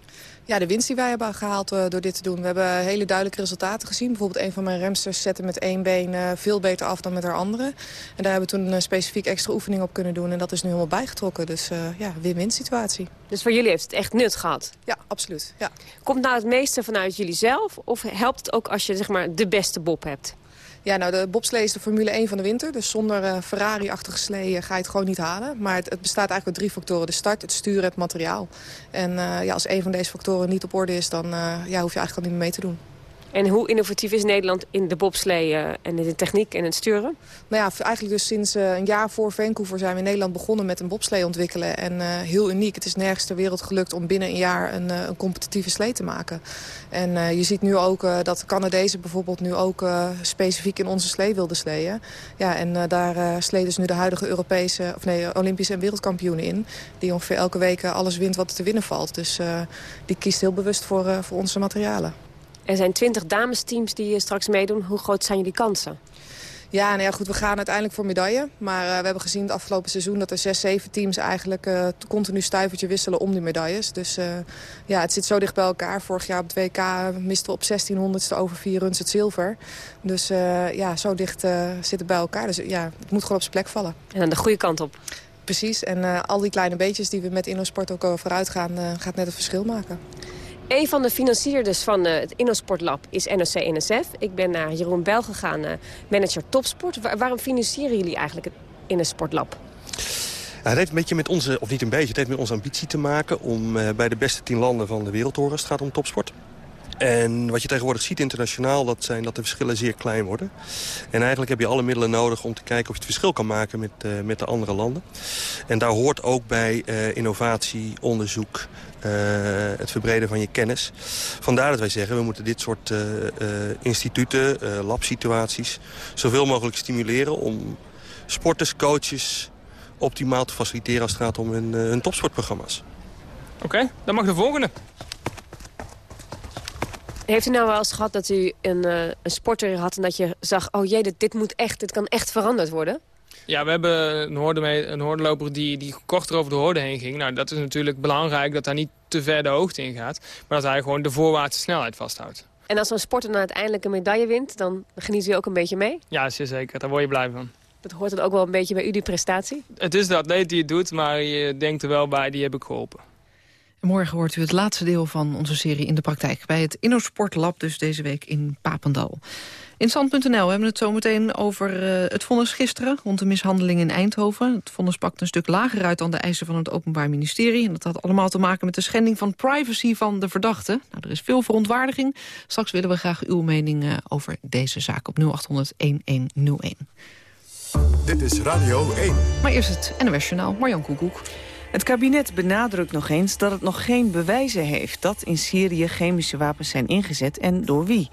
Ja, de winst die wij hebben gehaald uh, door dit te doen. We hebben hele duidelijke resultaten gezien. Bijvoorbeeld een van mijn remsters zette met één been uh, veel beter af dan met haar andere. En daar hebben we toen een specifiek extra oefening op kunnen doen. En dat is nu helemaal bijgetrokken. Dus uh, ja, win-win situatie. Dus voor jullie heeft het echt nut gehad? Ja, absoluut. Ja. Komt nou het meeste vanuit jullie zelf? Of helpt het ook als je zeg maar, de beste bob hebt? Ja, nou, de bobslee is de Formule 1 van de winter. Dus zonder uh, Ferrari-achtige slee uh, ga je het gewoon niet halen. Maar het, het, bestaat eigenlijk uit drie factoren. De start, het sturen, het materiaal. En uh, ja, als een van deze factoren niet op orde is... dan ja, hoef je eigenlijk al niet meer mee te doen. En hoe innovatief is Nederland in de bobslee en in de techniek en het sturen? Nou ja, eigenlijk dus sinds uh, een jaar voor Vancouver zijn we in Nederland begonnen met een bobslee ontwikkelen. En uh, heel uniek. Het is nergens ter wereld gelukt om binnen een jaar een, uh, een competitieve slee te maken. En je ziet nu ook dat de Canadezen bijvoorbeeld nu ook specifiek in onze slee wilden sleeën. Ja, en daar sleden dus nu de huidige Europese, of nee, Olympische en wereldkampioenen in. Die ongeveer elke week alles wint wat te winnen valt. Dus die kiest heel bewust voor, voor onze materialen. Er zijn twintig damesteams die straks meedoen. Hoe groot zijn jullie kansen? Ja, nou ja, goed, we gaan uiteindelijk voor medaille. Maar uh, we hebben gezien het afgelopen seizoen dat er zes, zeven teams eigenlijk uh, continu stuivertje wisselen om die medailles. Dus uh, ja, het zit zo dicht bij elkaar. Vorig jaar op het WK misten we op 1600ste over vier runs het zilver. Dus ja, zo dicht zit het bij elkaar. Dus ja, het moet gewoon op zijn plek vallen. En aan de goede kant op. Precies, en al die kleine beetjes die we met InnoSport ook vooruit gaan, gaat net het verschil maken. Een van de financierders van uh, het InnoSport is NOC-NSF. Ik ben naar Jeroen Bel gegaan, uh, manager topsport. Wa waarom financieren jullie eigenlijk het InnoSport Lab? Ja, het heeft een beetje met onze, of niet een beetje, het heeft met onze ambitie te maken... om uh, bij de beste tien landen van de wereld te horen. Het gaat om topsport. En wat je tegenwoordig ziet internationaal, dat zijn dat de verschillen zeer klein worden. En eigenlijk heb je alle middelen nodig om te kijken of je het verschil kan maken met, uh, met de andere landen. En daar hoort ook bij uh, innovatie, onderzoek, uh, het verbreden van je kennis. Vandaar dat wij zeggen, we moeten dit soort instituten, labsituaties... zoveel mogelijk stimuleren om sporters, coaches optimaal te faciliteren als het gaat om hun, hun topsportprogramma's. Oké, dan mag de volgende. Heeft u nou wel eens gehad dat u een, uh, een sporter had en dat je zag... oh jee, dit, dit, moet echt, dit kan echt veranderd worden? Ja, we hebben een, hoorde mee, een hoordeloper die, die korter over de hoorde heen ging. Nou, dat is natuurlijk belangrijk dat hij niet te ver de hoogte ingaat. Maar dat hij gewoon de voorwaartse snelheid vasthoudt. En als een sporter nou uiteindelijk een medaille wint, dan geniet u ook een beetje mee? Ja, zeker. Daar word je blij van. Dat hoort dan ook wel een beetje bij u, die prestatie? Het is de atleet die het doet, maar je denkt er wel bij, die heb ik geholpen. Morgen hoort u het laatste deel van onze serie in de praktijk... bij het Innosport dus deze week in Papendal. In Stand.nl hebben we het zometeen over uh, het vonnis gisteren... rond de mishandeling in Eindhoven. Het vonnis pakt een stuk lager uit dan de eisen van het Openbaar Ministerie. En dat had allemaal te maken met de schending van privacy van de verdachte. Nou, er is veel verontwaardiging. Straks willen we graag uw mening uh, over deze zaak op 0800-1101. Dit is Radio 1. Maar eerst het NOS Journaal, Marjan Koekoek. Het kabinet benadrukt nog eens dat het nog geen bewijzen heeft... dat in Syrië chemische wapens zijn ingezet en door wie.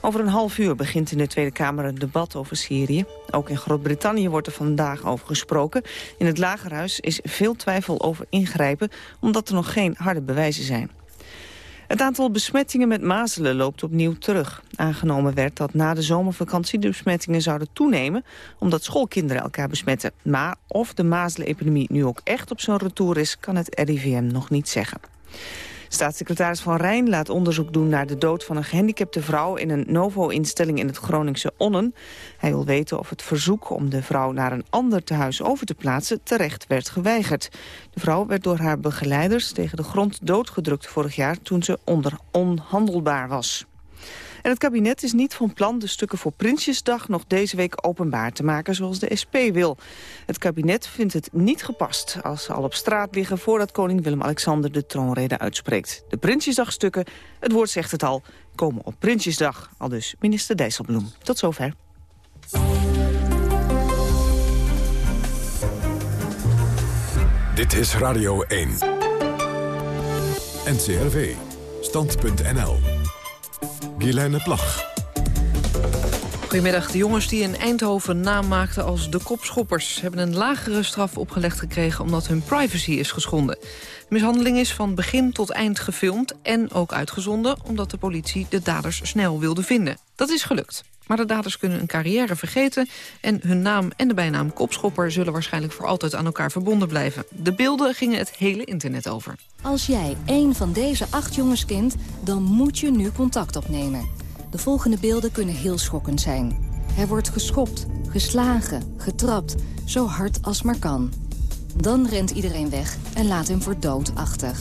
Over een half uur begint in de Tweede Kamer een debat over Syrië. Ook in Groot-Brittannië wordt er vandaag over gesproken. In het Lagerhuis is veel twijfel over ingrijpen... omdat er nog geen harde bewijzen zijn. Het aantal besmettingen met mazelen loopt opnieuw terug. Aangenomen werd dat na de zomervakantie de besmettingen zouden toenemen... omdat schoolkinderen elkaar besmetten. Maar of de mazelenepidemie nu ook echt op zijn retour is... kan het RIVM nog niet zeggen. Staatssecretaris Van Rijn laat onderzoek doen naar de dood van een gehandicapte vrouw in een NOVO-instelling in het Groningse Onnen. Hij wil weten of het verzoek om de vrouw naar een ander tehuis over te plaatsen terecht werd geweigerd. De vrouw werd door haar begeleiders tegen de grond doodgedrukt vorig jaar toen ze onder onhandelbaar was. En het kabinet is niet van plan de stukken voor Prinsjesdag nog deze week openbaar te maken zoals de SP wil. Het kabinet vindt het niet gepast als ze al op straat liggen voordat koning Willem-Alexander de troonrede uitspreekt. De Prinsjesdagstukken, het woord zegt het al, komen op Prinsjesdag. Al dus minister Dijsselbloem. Tot zover. Dit is Radio 1. NCRV. Stand.nl. Guilaine Plag. Goedemiddag. De jongens die in Eindhoven naam maakten als de kopschoppers... hebben een lagere straf opgelegd gekregen omdat hun privacy is geschonden. De mishandeling is van begin tot eind gefilmd en ook uitgezonden... omdat de politie de daders snel wilde vinden. Dat is gelukt. Maar de daders kunnen een carrière vergeten... en hun naam en de bijnaam kopschopper zullen waarschijnlijk voor altijd aan elkaar verbonden blijven. De beelden gingen het hele internet over. Als jij één van deze acht jongens kent, dan moet je nu contact opnemen. De volgende beelden kunnen heel schokkend zijn. Hij wordt geschopt, geslagen, getrapt, zo hard als maar kan. Dan rent iedereen weg en laat hem voor dood achter.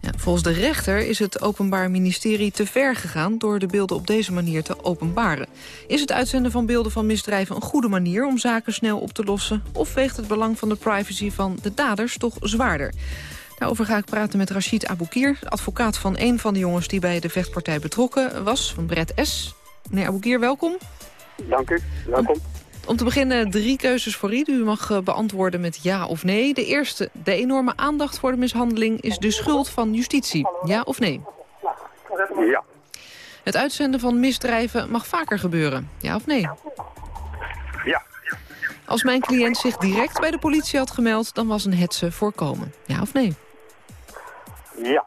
Ja, volgens de rechter is het Openbaar Ministerie te ver gegaan... door de beelden op deze manier te openbaren. Is het uitzenden van beelden van misdrijven een goede manier... om zaken snel op te lossen? Of weegt het belang van de privacy van de daders toch zwaarder? Daarover ga ik praten met Rachid Aboukir, advocaat van een van de jongens... die bij de vechtpartij betrokken was, van Brett S. Meneer Aboukir, welkom. Dank u, welkom. Om te beginnen drie keuzes voor u. U mag eh, beantwoorden met ja of nee. De eerste, de enorme aandacht voor de mishandeling is de schuld van justitie. Ja of nee? Ja. Het uitzenden van misdrijven mag vaker gebeuren. Ja of nee? Ja. Als mijn cliënt zich direct bij de politie had gemeld... dan was een hetze voorkomen. Ja of nee? Ja.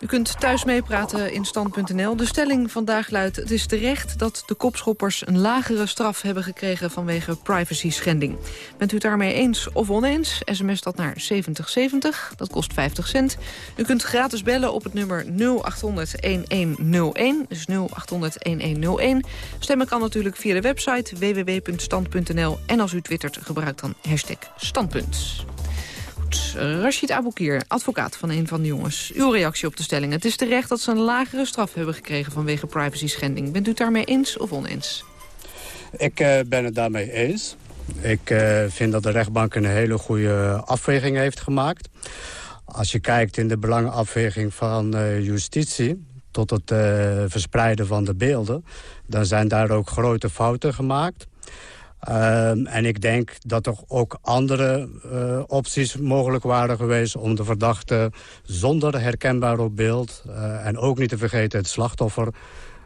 U kunt thuis meepraten in stand.nl. De stelling vandaag luidt... het is terecht dat de kopschoppers een lagere straf hebben gekregen... vanwege privacy-schending. Bent u het daarmee eens of oneens? SMS dat naar 7070, dat kost 50 cent. U kunt gratis bellen op het nummer 0800-1101. Dus 0800-1101. Stemmen kan natuurlijk via de website www.stand.nl. En als u twittert, gebruik dan hashtag standpunt. Rashid Aboukir, advocaat van een van de jongens. Uw reactie op de stelling. Het is terecht dat ze een lagere straf hebben gekregen vanwege privacy-schending. Bent u het daarmee eens of oneens? Ik uh, ben het daarmee eens. Ik uh, vind dat de rechtbank een hele goede afweging heeft gemaakt. Als je kijkt in de belangenafweging van uh, justitie tot het verspreiden van de beelden... dan zijn daar ook grote fouten gemaakt. Um, en ik denk dat er ook andere uh, opties mogelijk waren geweest... om de verdachte zonder herkenbaar op beeld... Uh, en ook niet te vergeten het slachtoffer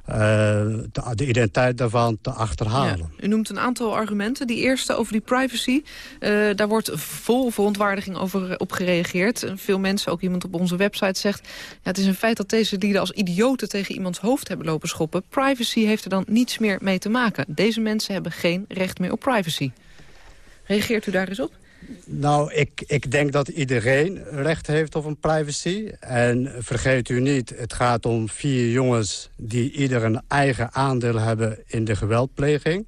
de, de, identiteit daarvan te achterhalen. U noemt een aantal argumenten. Die eerste over die privacy, uh, daar wordt vol verontwaardiging over op gereageerd. Veel mensen, ook iemand op onze website zegt... Het is een feit dat deze lieden als idioten tegen iemands hoofd hebben lopen schoppen. Privacy heeft er dan niets meer mee te maken. Deze mensen hebben geen recht meer op privacy. Reageert u daar eens op? Nou, ik, ik denk dat iedereen recht heeft op een privacy. En vergeet u niet, het gaat om vier jongens... die ieder een eigen aandeel hebben in de geweldpleging.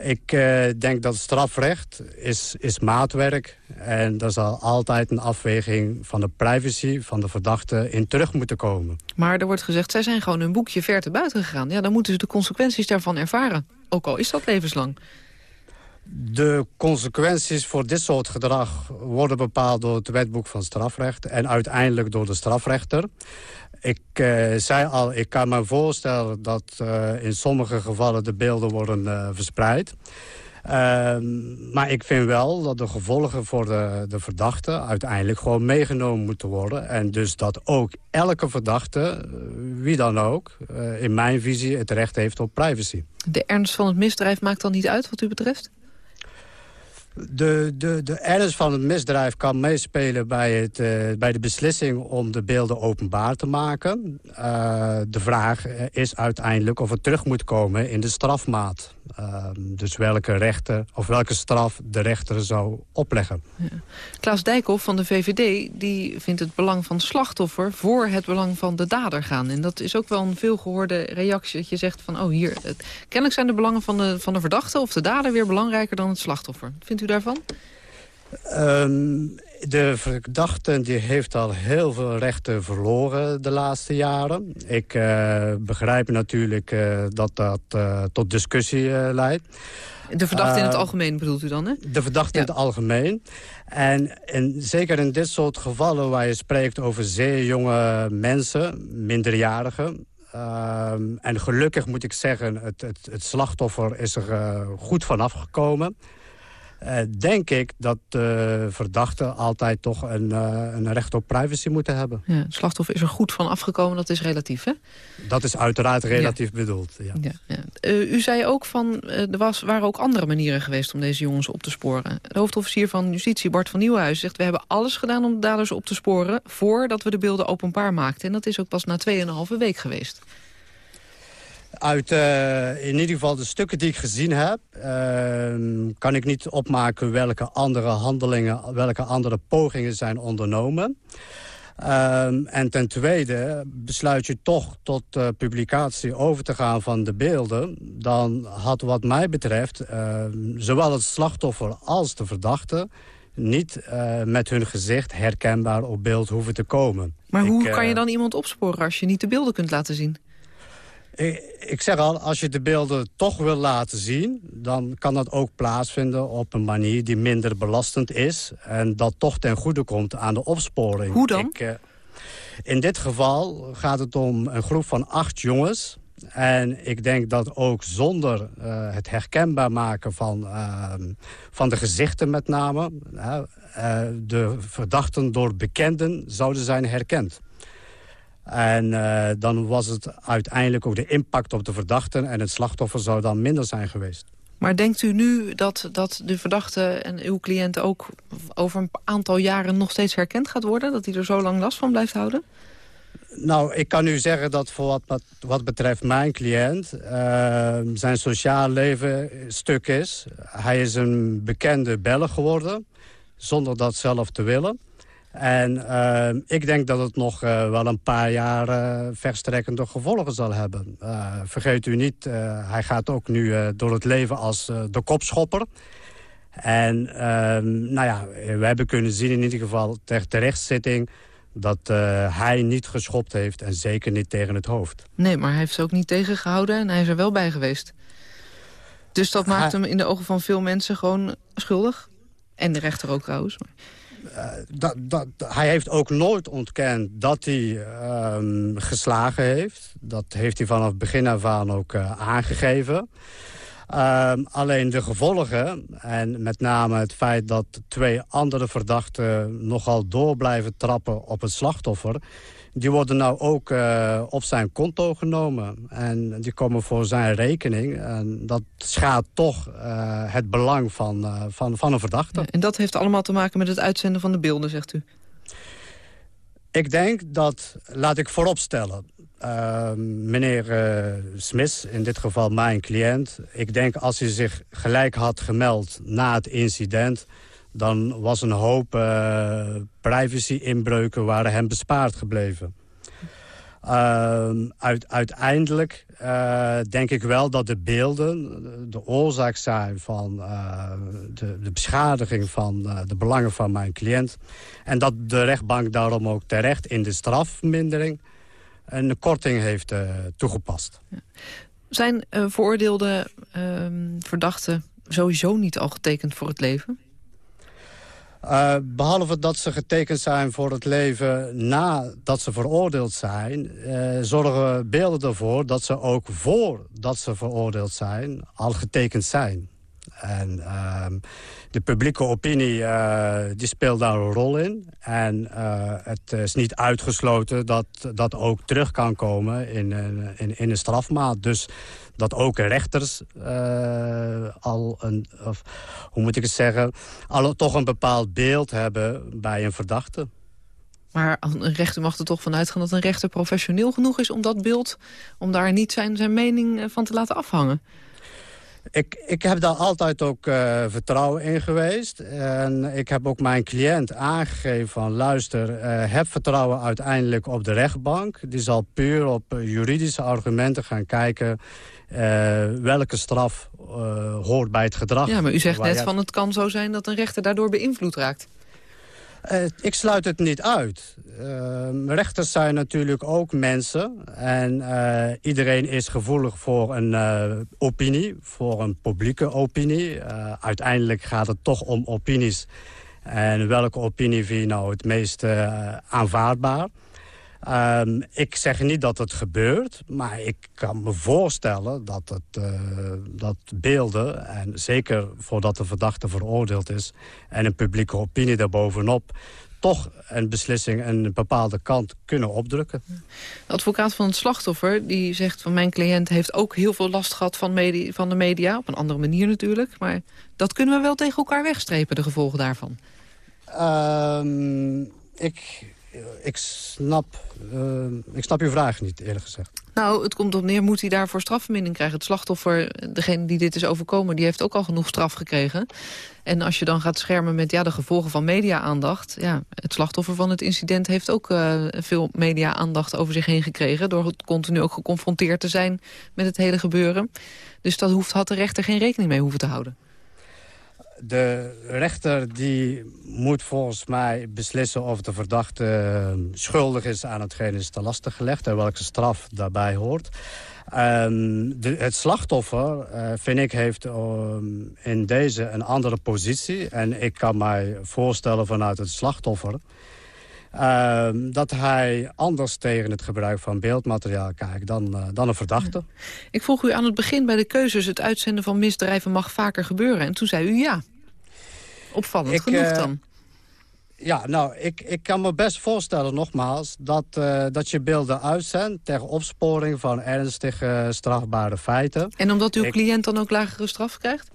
Ik uh, denk dat strafrecht is, is maatwerk. En daar zal altijd een afweging van de privacy van de verdachte in terug moeten komen. Maar er wordt gezegd, zij zijn gewoon hun boekje ver te buiten gegaan. Ja, dan moeten ze de consequenties daarvan ervaren. Ook al is dat levenslang. De consequenties voor dit soort gedrag worden bepaald door het wetboek van strafrecht... en uiteindelijk door de strafrechter. Ik uh, zei al, ik kan me voorstellen dat uh, in sommige gevallen de beelden worden uh, verspreid. Ehm, maar ik vind wel dat de gevolgen voor de, de verdachte uiteindelijk gewoon meegenomen moeten worden. En dus dat ook elke verdachte, wie dan ook, in mijn visie het recht heeft op privacy. De ernst van het misdrijf maakt dan niet uit wat u betreft? De, de, de ernst van het misdrijf kan meespelen bij, het, uh, bij de beslissing om de beelden openbaar te maken. Uh, de vraag is uiteindelijk of het terug moet komen in de strafmaat. Uh, dus welke rechter of welke straf de rechter zou opleggen. Ja. Klaas Dijkhoff van de VVD die vindt het belang van het slachtoffer voor het belang van de dader gaan. En dat is ook wel een veelgehoorde reactie dat je zegt van oh hier, het, kennelijk zijn de belangen van de, van de verdachte of de dader weer belangrijker dan het slachtoffer. Vindt u daarvan? Um, de verdachte die heeft al heel veel rechten verloren de laatste jaren. Ik uh, begrijp natuurlijk uh, dat dat uh, tot discussie leidt. De verdachte in het algemeen bedoelt u dan, hè? De verdachte ja. in het algemeen. En, en zeker in dit soort gevallen waar je spreekt over zeer jonge mensen, minderjarigen... Uh, en gelukkig moet ik zeggen, het, het, het slachtoffer is er goed vanaf gekomen. Uh, denk ik dat de verdachten altijd toch een, uh, een recht op privacy moeten hebben. Ja, het slachtoffer is er goed van afgekomen, dat is relatief, hè? Dat is uiteraard relatief ja. bedoeld, ja. ja, ja. Uh, u zei ook van, er was, waren ook andere manieren geweest om deze jongens op te sporen. De hoofdofficier van Justitie, Bart van Nieuwenhuizen, zegt... we hebben alles gedaan om de daders op te sporen... voordat we de beelden openbaar maakten. En dat is ook pas na 2,5 week geweest. Uit uh, in ieder geval de stukken die ik gezien heb... Uh, kan ik niet opmaken welke andere handelingen... welke andere pogingen zijn ondernomen. Uh, en ten tweede besluit je toch tot uh, publicatie over te gaan van de beelden... dan had wat mij betreft zowel het slachtoffer als de verdachte niet uh, met hun gezicht herkenbaar op beeld hoeven te komen. Maar hoe ik, kan je dan iemand opsporen als je niet de beelden kunt laten zien? Ik, zeg al, als je de beelden toch wil laten zien... dan kan dat ook plaatsvinden op een manier die minder belastend is... en dat toch ten goede komt aan de opsporing. Hoe dan? Ik, uh, in dit geval gaat het om een groep van acht jongens... En ik denk dat ook zonder uh, het herkenbaar maken van, uh, van de gezichten met name... Uh, de verdachten door bekenden zouden zijn herkend. En uh, dan was het uiteindelijk ook de impact op de verdachten... en het slachtoffer zou dan minder zijn geweest. Maar denkt u nu dat, dat de verdachte en uw cliënt ook over een aantal jaren nog steeds herkend gaat worden? Dat hij er zo lang last van blijft houden? Nou, ik kan u zeggen dat voor wat, wat betreft mijn cliënt... Uh, zijn sociaal leven stuk is. Hij is een bekende Belg geworden, zonder dat zelf te willen. En uh, ik denk dat het nog uh, wel een paar jaar uh, verstrekkende gevolgen zal hebben. vergeet u niet, hij gaat ook nu door het leven als de kopschopper. En ehm, nou ja, we hebben kunnen zien in ieder geval ter terechtszitting dat hij niet geschopt heeft en zeker niet tegen het hoofd. Nee, maar hij heeft ze ook niet tegengehouden en hij is er wel bij geweest. Dus dat maakt hij... hem in de ogen van veel mensen gewoon schuldig. En de rechter ook trouwens. Maar... Dat, hij heeft ook nooit ontkend dat hij uh, geslagen heeft. Dat heeft hij vanaf begin af aan ook uh, aangegeven. Ehm, alleen de gevolgen, en met name het feit dat twee andere verdachten... nogal door blijven trappen op het slachtoffer... die worden nou ook uh, op zijn konto genomen. En die komen voor zijn rekening. En dat schaadt toch uh, het belang van, uh, van, van een verdachte. En dat heeft allemaal te maken met het uitzenden van de beelden, zegt u? Ik denk dat, laat ik vooropstellen... Meneer Smith, in dit geval mijn cliënt... ik denk als hij zich gelijk had gemeld na het incident... dan was een hoop uh, privacy-inbreuken waren hem bespaard gebleven. Ehm, uit, uiteindelijk uh, denk ik wel dat de beelden de oorzaak zijn van uh, de, de, beschadiging van de belangen van mijn cliënt. En dat de rechtbank daarom ook terecht in de strafmindering een korting heeft toegepast. Zijn veroordeelde ehm, verdachten sowieso niet al getekend voor het leven? Uh, behalve dat ze getekend zijn voor het leven nadat ze veroordeeld zijn... Uh, zorgen beelden ervoor dat ze ook voordat ze veroordeeld zijn al getekend zijn. En uh, de publieke opinie uh, die speelt daar een rol in. En het is niet uitgesloten dat dat ook terug kan komen in, in, in een strafmaat. Dus dat ook rechters uh, al een, of, hoe moet ik het zeggen, al toch een bepaald beeld hebben bij een verdachte. Maar een rechter mag er toch vanuit gaan dat een rechter professioneel genoeg is om dat beeld, om daar niet zijn, zijn mening eh, van te laten afhangen. Ik, ik heb daar altijd ook uh, vertrouwen in geweest. En ik heb ook mijn cliënt aangegeven van... luister, uh, heb vertrouwen uiteindelijk op de rechtbank. Die zal puur op juridische argumenten gaan kijken... Uh, welke straf hoort bij het gedrag. Ja, maar u zegt net van het kan zo zijn dat een rechter daardoor beïnvloed raakt. Uh, ik sluit het niet uit. Uh, rechters zijn natuurlijk ook mensen. En uh, iedereen is gevoelig voor een opinie, voor een publieke opinie. uiteindelijk gaat het toch om opinies. En welke opinie vind je nou het meest aanvaardbaar? Um, ik zeg niet dat het gebeurt, maar ik kan me voorstellen dat, het, uh, dat beelden... en zeker voordat de verdachte veroordeeld is... en een publieke opinie daarbovenop toch een beslissing een bepaalde kant kunnen opdrukken. De advocaat van het slachtoffer die zegt van mijn cliënt heeft ook heel veel last gehad van, media, van de media. Op een andere manier natuurlijk. Maar dat kunnen we wel tegen elkaar wegstrepen, de gevolgen daarvan. Um, ik ik snap, uh, ik snap uw vraag niet, eerlijk gezegd. Nou, het komt op neer, moet hij daarvoor strafvermindering krijgen? Het slachtoffer, degene die dit is overkomen, die heeft ook al genoeg straf gekregen. En als je dan gaat schermen met ja, de gevolgen van media-aandacht... Ja, het slachtoffer van het incident heeft ook uh, veel media-aandacht over zich heen gekregen... door continu ook geconfronteerd te zijn met het hele gebeuren. Dus dat hoeft, had de rechter geen rekening mee hoeven te houden de rechter die moet volgens mij beslissen of de verdachte ehm, schuldig is aan hetgeen is te lastig gelegd en welke straf daarbij hoort. Um, de, het slachtoffer, uh, vind ik, heeft um, in deze een andere positie. En ik kan mij voorstellen vanuit het slachtoffer... Uh, dat hij anders tegen het gebruik van beeldmateriaal kijkt dan, uh, dan een verdachte. Ik vroeg u aan het begin bij de keuzes... het uitzenden van misdrijven mag vaker gebeuren. En toen zei u ja. Opvallend ik, genoeg uh, dan. Ja, nou, ik, ik kan me best voorstellen, nogmaals... dat, uh, dat je beelden uitzendt ter opsporing van ernstige strafbare feiten. En omdat uw ik, cliënt dan ook lagere straf krijgt?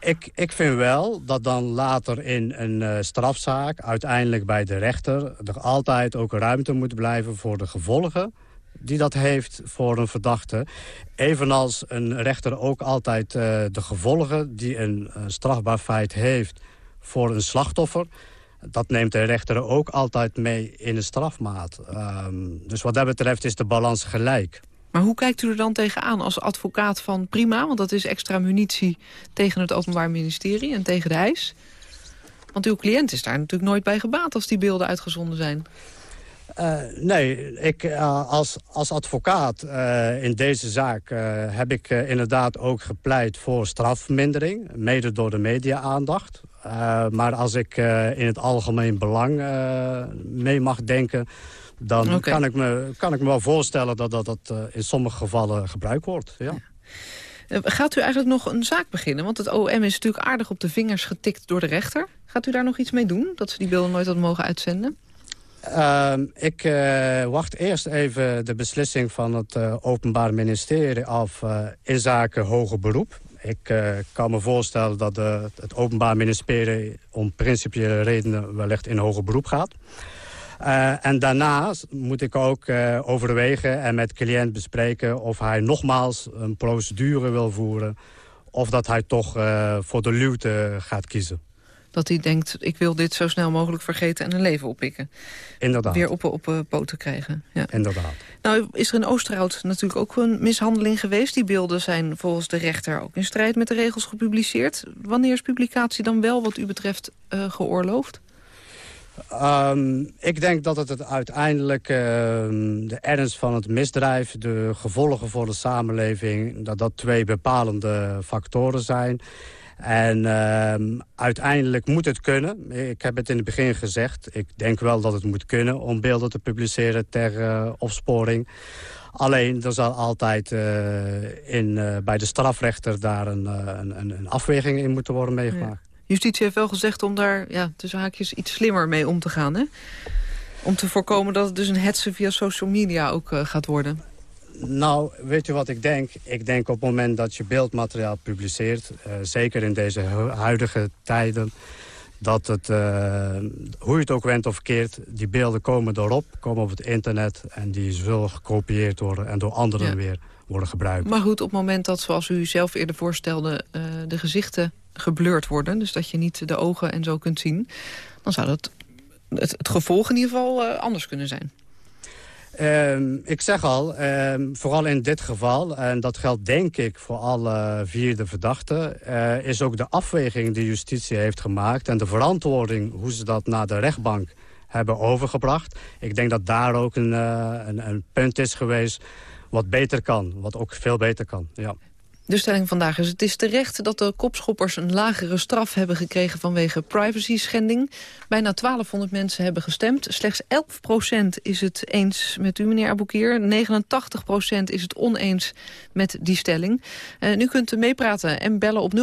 Ik, ik vind wel dat dan later in een uh, strafzaak... uiteindelijk bij de rechter... er altijd ook ruimte moet blijven voor de gevolgen die dat heeft voor een verdachte. Evenals een rechter ook altijd uh, de gevolgen die een uh, strafbaar feit heeft voor een slachtoffer. Dat neemt de rechter ook altijd mee in een strafmaat. Um, dus wat dat betreft is de balans gelijk. Maar hoe kijkt u er dan tegenaan als advocaat van prima... want dat is extra munitie tegen het Openbaar Ministerie en tegen de eis? Want uw cliënt is daar natuurlijk nooit bij gebaat als die beelden uitgezonden zijn. Uh, nee, ik, uh, als, als advocaat uh, in deze zaak heb ik inderdaad ook gepleit voor strafmindering. Mede door de media-aandacht. maar als ik in het algemeen belang mee mag denken... dan okay. kan, ik me, kan ik me wel voorstellen dat dat, dat in sommige gevallen gebruikt wordt. Ja. ja. Gaat u eigenlijk nog een zaak beginnen? Want het OM is natuurlijk aardig op de vingers getikt door de rechter. Gaat u daar nog iets mee doen? Dat ze die beelden nooit hadden mogen uitzenden? Uh, ik uh, wacht eerst even de beslissing van het uh, Openbaar Ministerie af in zaken hoger beroep. Ik kan me voorstellen dat de, het Openbaar Ministerie om principiële redenen wellicht in hoger beroep gaat. En daarnaast moet ik ook overwegen en met cliënt bespreken of hij nogmaals een procedure wil voeren. Of dat hij toch voor de luwte gaat kiezen. Dat hij denkt, ik wil dit zo snel mogelijk vergeten en een leven oppikken. Inderdaad. Weer op, op poten krijgen. Ja. Inderdaad. Nou is er in Oosterhout natuurlijk ook een mishandeling geweest. Die beelden zijn volgens de rechter ook in strijd met de regels gepubliceerd. Wanneer is publicatie dan wel wat u betreft geoorloofd? Um, ik denk dat het uiteindelijk uh, de ernst van het misdrijf... de gevolgen voor de samenleving... dat dat twee bepalende factoren zijn. En uh, uiteindelijk moet het kunnen. Ik heb het in het begin gezegd. Ik denk wel dat het moet kunnen om beelden te publiceren ter uh, opsporing. Alleen, er zal altijd uh, in, uh, bij de strafrechter daar een, een, een, afweging in moeten worden meegemaakt. Justitie heeft wel gezegd om daar ja, tussen haakjes iets slimmer mee om te gaan. Hè? Om te voorkomen dat het dus een hetze via social media ook uh, gaat worden. Nou, weet u wat ik denk? Ik denk op het moment dat je beeldmateriaal publiceert... Uh, zeker in deze huidige tijden... dat het, uh, hoe je het ook went of keert... die beelden komen erop, komen op het internet... en die zullen gekopieerd worden en door anderen ja. weer worden gebruikt. Maar goed, op het moment dat, zoals u zelf eerder voorstelde... Uh, de gezichten geblurred worden, dus dat je niet de ogen en zo kunt zien... dan zou dat het, het gevolg in ieder geval uh, anders kunnen zijn. Um, ik zeg al, um, vooral in dit geval, en dat geldt denk ik voor alle vier de verdachten... Uh, is ook de afweging die justitie heeft gemaakt... en de verantwoording hoe ze dat naar de rechtbank hebben overgebracht. Ik denk dat daar ook een, uh, een, een punt is geweest wat beter kan, wat ook veel beter kan, ja. De stelling vandaag is het is terecht dat de kopschoppers een lagere straf hebben gekregen vanwege privacy-schending. Bijna 1200 mensen hebben gestemd. Slechts 11% is het eens met u, meneer Aboukir. 89% is het oneens met die stelling. Uh, u kunt meepraten en bellen op 0800-1101.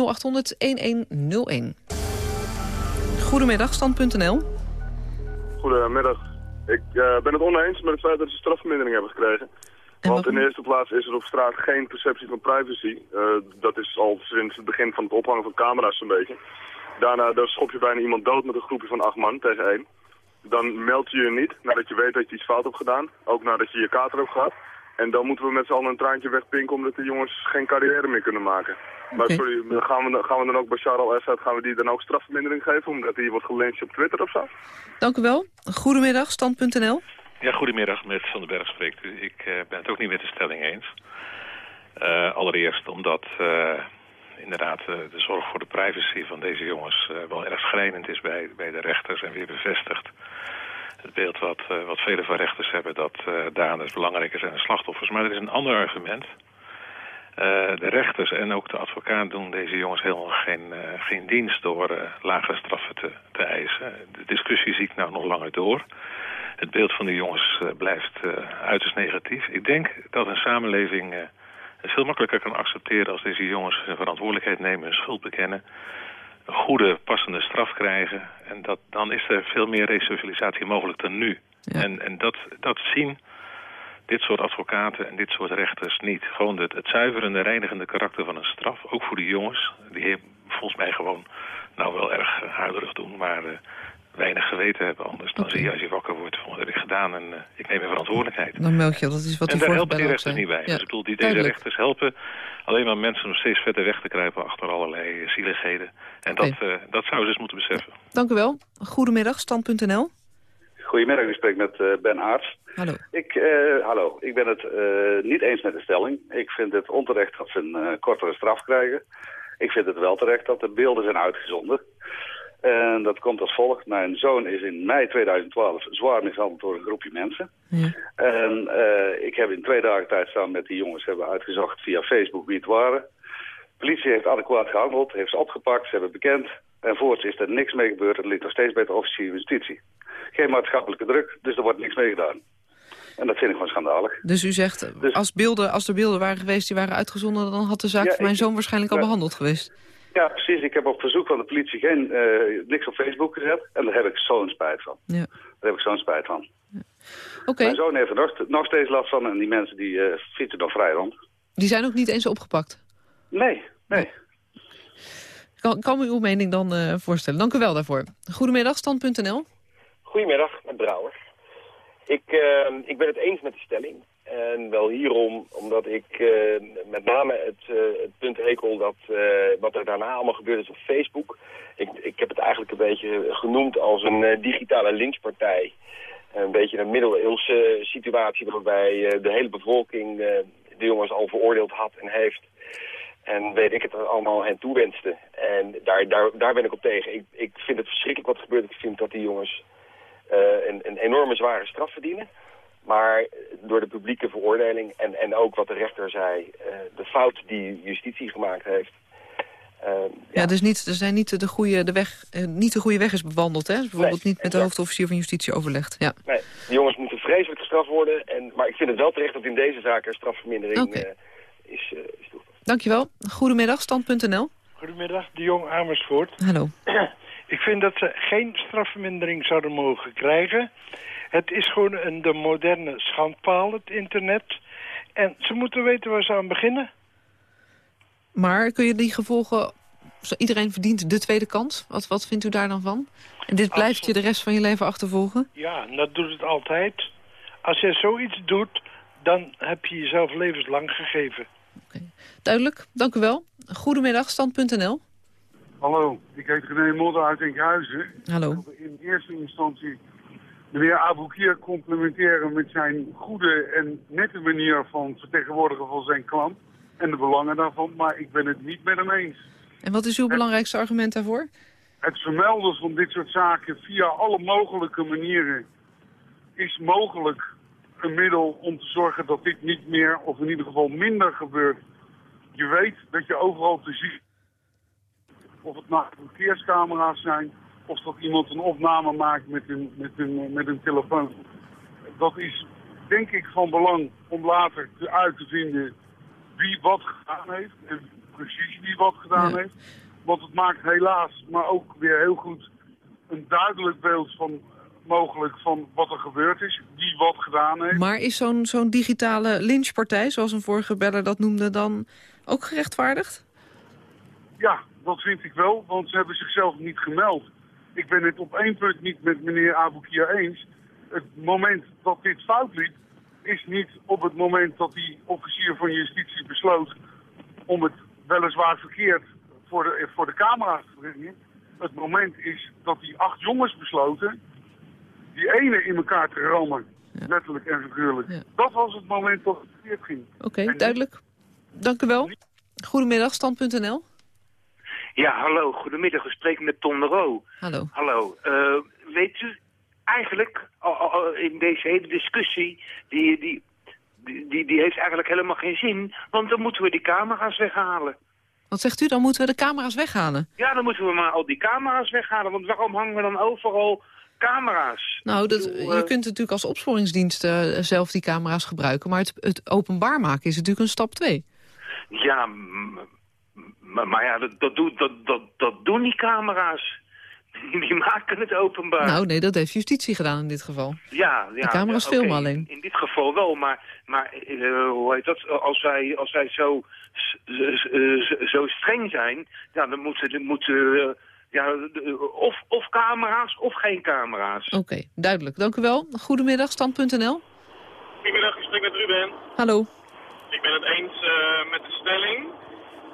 Goedemiddag, stand.nl. Goedemiddag. Ik uh, ben het oneens met het feit dat ze strafvermindering hebben gekregen. Want in de eerste plaats is er op straat geen perceptie van privacy. Uh, dat is al sinds het begin van het ophangen van camera's een beetje. Daarna dan schop je bijna iemand dood met een groepje van acht man tegen één. Dan meld je je niet nadat je weet dat je iets fout hebt gedaan. Ook nadat je je kater hebt gehad. En dan moeten we met z'n allen een traantje wegpinken omdat de jongens geen carrière meer kunnen maken. Okay. Maar sorry, gaan we, gaan we dan ook Bashar al-Assad, gaan we die dan ook strafvermindering geven omdat hij wordt gelyncht op Twitter of zo? Dank u wel. Goedemiddag, stand.nl. Ja, goedemiddag, met Van den Berg spreekt u. Ik uh, ben het ook niet met de stelling eens. Uh, allereerst omdat uh, inderdaad de zorg voor de privacy van deze jongens wel erg schrijnend is bij, bij de rechters en weer bevestigd. Het beeld wat, wat vele van rechters hebben dat daders belangrijker zijn dan slachtoffers. Maar er is een ander argument. de rechters en ook de advocaat doen deze jongens helemaal geen, geen dienst door lagere straffen te, te eisen. De discussie zie ik nou nog langer door het beeld van de jongens uh, blijft uh, uiterst negatief. Ik denk dat een samenleving uh, het veel makkelijker kan accepteren... als deze jongens hun verantwoordelijkheid nemen, hun schuld bekennen... een goede, passende straf krijgen. En dat, dan is er veel meer resocialisatie mogelijk dan nu. Ja. En, en dat, dat zien dit soort advocaten en dit soort rechters niet. Gewoon het, het zuiverende, reinigende karakter van een straf. Ook voor die jongens. Die volgens mij gewoon nou wel erg huilerig doen, maar weinig geweten hebben. Anders dan okay. zie je als je wakker wordt van wat heb ik gedaan en uh, ik neem mijn verantwoordelijkheid. Dan meld je dat is wat En daar helpen die rechters niet bij. Ja. Dus ik bedoel, die, deze rechters helpen alleen maar mensen om steeds verder weg te kruipen achter allerlei zieligheden. En okay. dat, uh, dat zouden ze eens moeten beseffen. Dank u wel. Goedemiddag, stand.nl. Goedemiddag, ik spreek met uh, Ben Aarts. Hallo. Ik, uh, hallo. Ik ben het uh, niet eens met de stelling. Ik vind het onterecht dat ze een kortere straf krijgen. Ik vind het wel terecht dat de beelden zijn uitgezonden. En dat komt als volgt. Mijn zoon is in mei 2012 zwaar mishandeld door een groepje mensen. Ja. En uh, ik heb in twee dagen tijd samen met die jongens hebben uitgezocht via Facebook wie het waren. De politie heeft adequaat gehandeld, heeft ze opgepakt, ze hebben bekend. En voorts is er niks mee gebeurd. Het ligt nog steeds bij de officiële justitie. Geen maatschappelijke druk, dus er wordt niks mee gedaan. En dat vind ik gewoon schandalig. Dus u zegt, dus, als, beelden, als er beelden waren geweest die waren uitgezonden... dan had de zaak ja, van mijn zoon waarschijnlijk al behandeld geweest. Ja, precies. Ik heb op verzoek van de politie geen, uh, niks op Facebook gezet. En daar heb ik zo'n spijt van. Ja. Daar heb ik zo'n spijt van. Ja. Okay. Mijn zoon heeft er nog, nog steeds last van. En die mensen die uh, fietsen nog vrij rond. Die zijn ook niet eens opgepakt? Nee, nee. Ik kan, kan me uw mening dan uh, voorstellen. Dank u wel daarvoor. Goedemiddag, stand.nl. Goedemiddag, met Brouwer. Ik, uh, ik ben het eens met de stelling. En wel hierom, omdat ik eh, met name het, uh, het punt hekel dat wat er daarna allemaal gebeurd is op Facebook. Ik, ik heb het eigenlijk een beetje genoemd als een digitale lynchpartij. Een beetje een middeleeuwse situatie waarbij de hele bevolking de jongens al veroordeeld had en heeft. En weet ik het allemaal hen toewenste. En daar, daar, daar ben ik op tegen. Ik, ik vind het verschrikkelijk wat er gebeurt. Ik vind dat die jongens een, een enorme zware straf verdienen. Maar door de publieke veroordeling en, en ook wat de rechter zei, uh, de fout die justitie gemaakt heeft. Uh, ja, ja, dus niet, er zijn niet de goede, de weg, uh, niet de goede weg is bewandeld, hè? Dus bijvoorbeeld niet met de hoofdofficier van justitie overlegd. Ja. Nee, de jongens moeten vreselijk gestraft worden. En, maar ik vind het wel terecht dat in deze zaak er strafvermindering okay. is, is toegepast. Dankjewel. Goedemiddag, stand.nl. Goedemiddag, de Jong Amersfoort. Hallo. ik vind dat ze geen strafvermindering zouden mogen krijgen. Het is gewoon een, de moderne schandpaal, het internet. En ze moeten weten waar ze aan beginnen. Maar kun je die gevolgen... Iedereen verdient de tweede kans. Wat, wat vindt u daar dan van? En dit blijft je de rest van je leven achtervolgen? Ja, dat doet het altijd. Als je zoiets doet, dan heb je jezelf levenslang gegeven. Okay. Duidelijk, dank u wel. Goedemiddag, stand.nl. Hallo, ik heet René Modder uit Enkhuizen. Hallo. In eerste instantie meneer Aboukir complimenteren met zijn goede en nette manier van vertegenwoordigen van zijn klant en de belangen daarvan, maar ik ben het niet met hem eens. En wat is uw belangrijkste argument daarvoor? Het vermelden van dit soort zaken via alle mogelijke manieren is mogelijk een middel om te zorgen dat dit niet meer, of in ieder geval minder gebeurt. Je weet dat je overal te zien, of het nou verkeerscamera's zijn, of dat iemand een opname maakt met een, met een, met een telefoon. Dat is denk ik van belang om later te uit te vinden wie wat gedaan heeft. En precies wie wat gedaan heeft. Want het maakt helaas, maar ook weer heel goed, een duidelijk beeld van mogelijk van wat er gebeurd is, wie wat gedaan heeft. Maar is zo'n zo'n digitale lynchpartij, zoals een vorige beller dat noemde, dan ook gerechtvaardigd? Ja, dat vind ik wel, want ze hebben zichzelf niet gemeld. Ik ben het op één punt niet met meneer Aboukia eens. Het moment dat dit fout liep, is niet op het moment dat die officier van justitie besloot om het weliswaar verkeerd voor de, voor de camera's te brengen. Het moment is dat die acht jongens besloten die ene in elkaar te rammen. Letterlijk en figuurlijk. Dat was het moment dat het verkeerd ging. Oké, duidelijk. Dank u wel. Goedemiddag, stand.nl. Ja, hallo. Goedemiddag. We spreken met Tom de Roo. Hallo. Hallo. Uh, weet u, eigenlijk in deze hele discussie, die, die, die, die heeft eigenlijk helemaal geen zin. Want dan moeten we die camera's weghalen. Wat zegt u? Dan moeten we de camera's weghalen? Ja, dan moeten we maar al die camera's weghalen. Want waarom hangen we dan overal camera's? Nou, dat, je uh, kunt natuurlijk als opsporingsdienst uh, zelf die camera's gebruiken. Maar het, het openbaar maken is natuurlijk een stap twee. Ja, maar, maar ja, dat, dat, doet, dat, dat, dat doen die camera's. Die maken het openbaar. Nou, nee, dat heeft justitie gedaan in dit geval. Ja, ja. De camera's ja, filmen okay. alleen. In, in, dit geval wel, maar, maar uh, hoe heet dat? Als wij, als wij zo, zo streng zijn, ja, dan moeten, moeten uh, ja, of, of camera's of geen camera's. Oké, okay, duidelijk. Dank u wel. Goedemiddag, stand.nl. Goedemiddag, ik spreek met Ruben. Hallo. Ik ben het eens uh, met de stelling.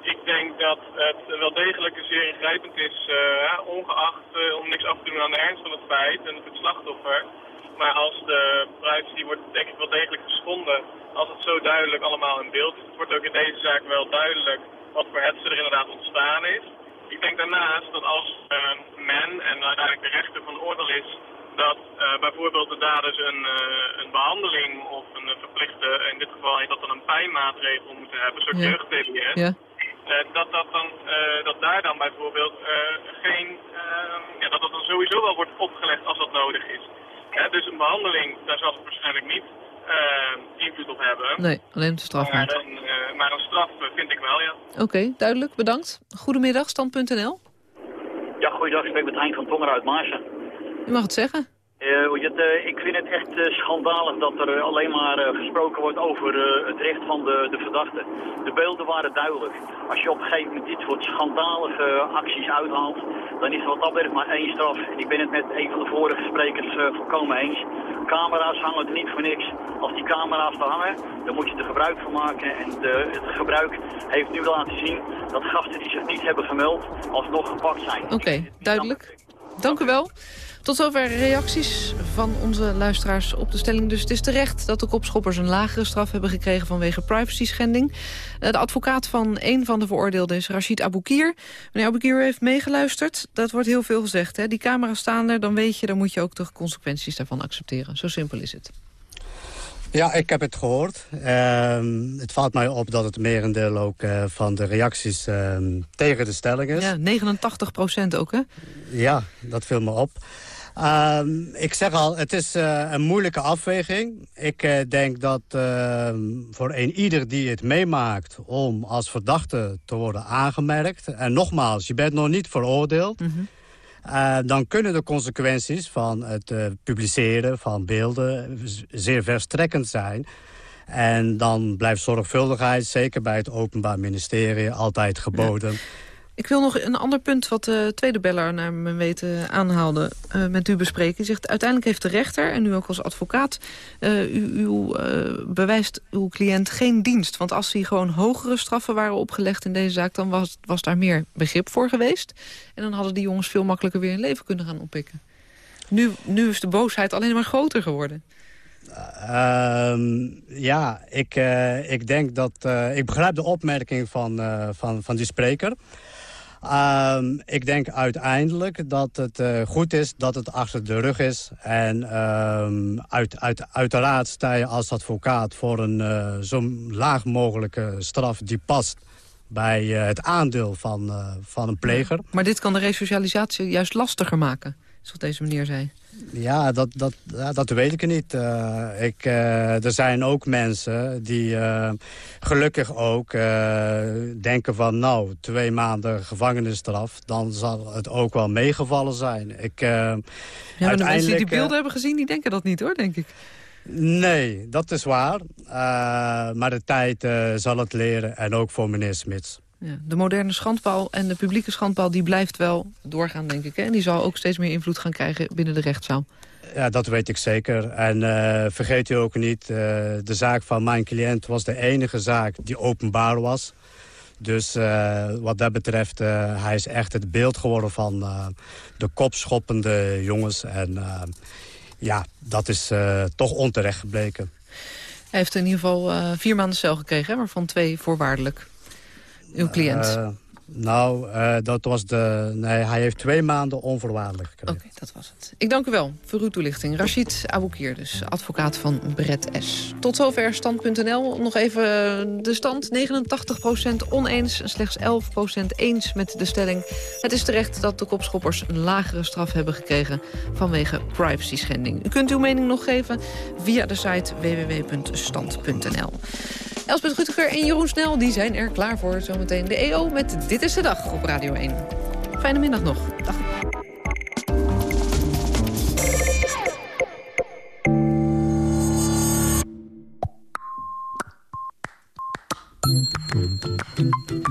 Ik denk dat het wel degelijk zeer ingrijpend is, uh, ongeacht uh, om niks af te doen aan de ernst van het feit en het slachtoffer. Maar als de privacy wordt denk ik wel degelijk geschonden, als het zo duidelijk allemaal in beeld is. Het wordt ook in deze zaak wel duidelijk wat voor hetze er inderdaad ontstaan is. Ik denk daarnaast dat als uh, men en uiteindelijk de rechter van oordeel is dat uh, bijvoorbeeld de daders een, uh, een behandeling of een verplichte, in dit geval heet dat dan een pijnmaatregel moeten hebben, een soort Ja. jeugd-TBS. Ja. Uh, dat, dat, dan, uh, dat daar dan bijvoorbeeld uh, geen, ja, dat dat dan sowieso wel wordt opgelegd als dat nodig is. Ja, dus een behandeling, daar zal het waarschijnlijk niet invloed op hebben. Nee, alleen de straf. Maar een, maar een straf vind ik wel, ja. Oké, okay, duidelijk. Bedankt. Goedemiddag, stand.nl. Ja, goeiedag. Ik spreek met Hein van Tonger uit Maarsen. U mag het zeggen. Uh, ik vind het echt uh, schandalig dat er alleen maar gesproken wordt over het recht van de, de verdachte. De beelden waren duidelijk. Als je op een gegeven moment dit soort schandalige acties uithaalt, dan is er wat dat maar één straf. En ik ben het met een van de vorige sprekers volkomen eens. Camera's hangen er niet voor niks. Als die camera's er hangen, dan moet je er gebruik van maken. En de, het gebruik heeft nu laten zien dat gasten die zich niet hebben gemeld, alsnog gepakt zijn. Oké, duidelijk. Dank u wel. Tot zover reacties van onze luisteraars op de stelling. Dus het is terecht dat de kopschoppers een lagere straf hebben gekregen vanwege privacy-schending. Eh, de advocaat van een van de veroordeelden is Rashid Aboukir. Meneer Aboukir heeft meegeluisterd. Dat wordt heel veel gezegd. Hè? Die camera's staan er, dan weet je, dan moet je ook de consequenties daarvan accepteren. Zo simpel is het. Ja, ik heb het gehoord. Ehm, het valt mij op dat het merendeel ook uh, van de reacties ehm, tegen de stelling is. Ja, 89 procent ook, hè? Ja, dat viel me op. Ehm, ik zeg al, het is uh, een moeilijke afweging. Ik uh, denk dat voor een ieder die het meemaakt... om als verdachte te worden aangemerkt... en nogmaals, je bent nog niet veroordeeld... Mm -hmm. Uh, dan kunnen de consequenties van het publiceren van beelden zeer verstrekkend zijn. En dan blijft zorgvuldigheid, zeker bij het Openbaar Ministerie, altijd geboden. Ja. Ik wil nog een ander punt wat de tweede beller naar mijn weten aanhaalde uh, met u bespreken. U zegt uiteindelijk heeft de rechter en u ook als advocaat uh, u, uh, bewijst uw cliënt geen dienst. Want als hij gewoon hogere straffen waren opgelegd in deze zaak... dan was, was daar meer begrip voor geweest. En dan hadden die jongens veel makkelijker weer een leven kunnen gaan oppikken. Nu, nu is de boosheid alleen maar groter geworden. Uh, ja, ik, ik denk dat... Ik begrijp de opmerking van, van, van die spreker. Um, ik denk uiteindelijk dat het goed is dat het achter de rug is. En um, uit, uit, uiteraard sta je als advocaat voor een zo laag mogelijke straf die past bij het aandeel van, van een pleger. Maar dit kan de resocialisatie juist lastiger maken, zoals deze meneer zei. Ja, dat, dat, dat weet ik niet. Uh, ik, uh, er zijn ook mensen die uh, gelukkig ook denken van... nou, twee maanden gevangenisstraf, dan zal het ook wel meegevallen zijn. Ik, ja, maar de mensen die die beelden hebben gezien, die denken dat niet hoor, denk ik. Nee, dat is waar. maar de tijd zal het leren en ook voor meneer Smits. Ja, de moderne schandpaal en de publieke schandpaal die blijft wel doorgaan, denk ik. Hè? En die zal ook steeds meer invloed gaan krijgen binnen de rechtszaal. Ja, dat weet ik zeker. En uh, vergeet u ook niet, uh, de zaak van mijn cliënt was de enige zaak die openbaar was. Dus uh, wat dat betreft, hij is echt het beeld geworden van de kopschoppende jongens. En ja, dat is toch onterecht gebleken. Hij heeft in ieder geval vier maanden cel gekregen, hè, waarvan twee voorwaardelijk uw cliënt? Nou, uh, dat was de... Nee, hij heeft twee maanden onvoorwaardelijk gekregen. Oké, dat was het. Ik dank u wel voor uw toelichting. Rachid Aboukir, dus advocaat van Brett S. Tot zover stand.nl. Nog even de stand. 89% oneens en slechts 11% eens met de stelling. Het is terecht dat de kopschoppers een lagere straf hebben gekregen... vanwege privacy-schending. U kunt uw mening nog geven via de site www.stand.nl. Elspeth Ruttiger en Jeroen Snel die zijn er klaar voor. Zometeen de EO met Dit is de Dag op Radio 1. Fijne middag nog. Dag.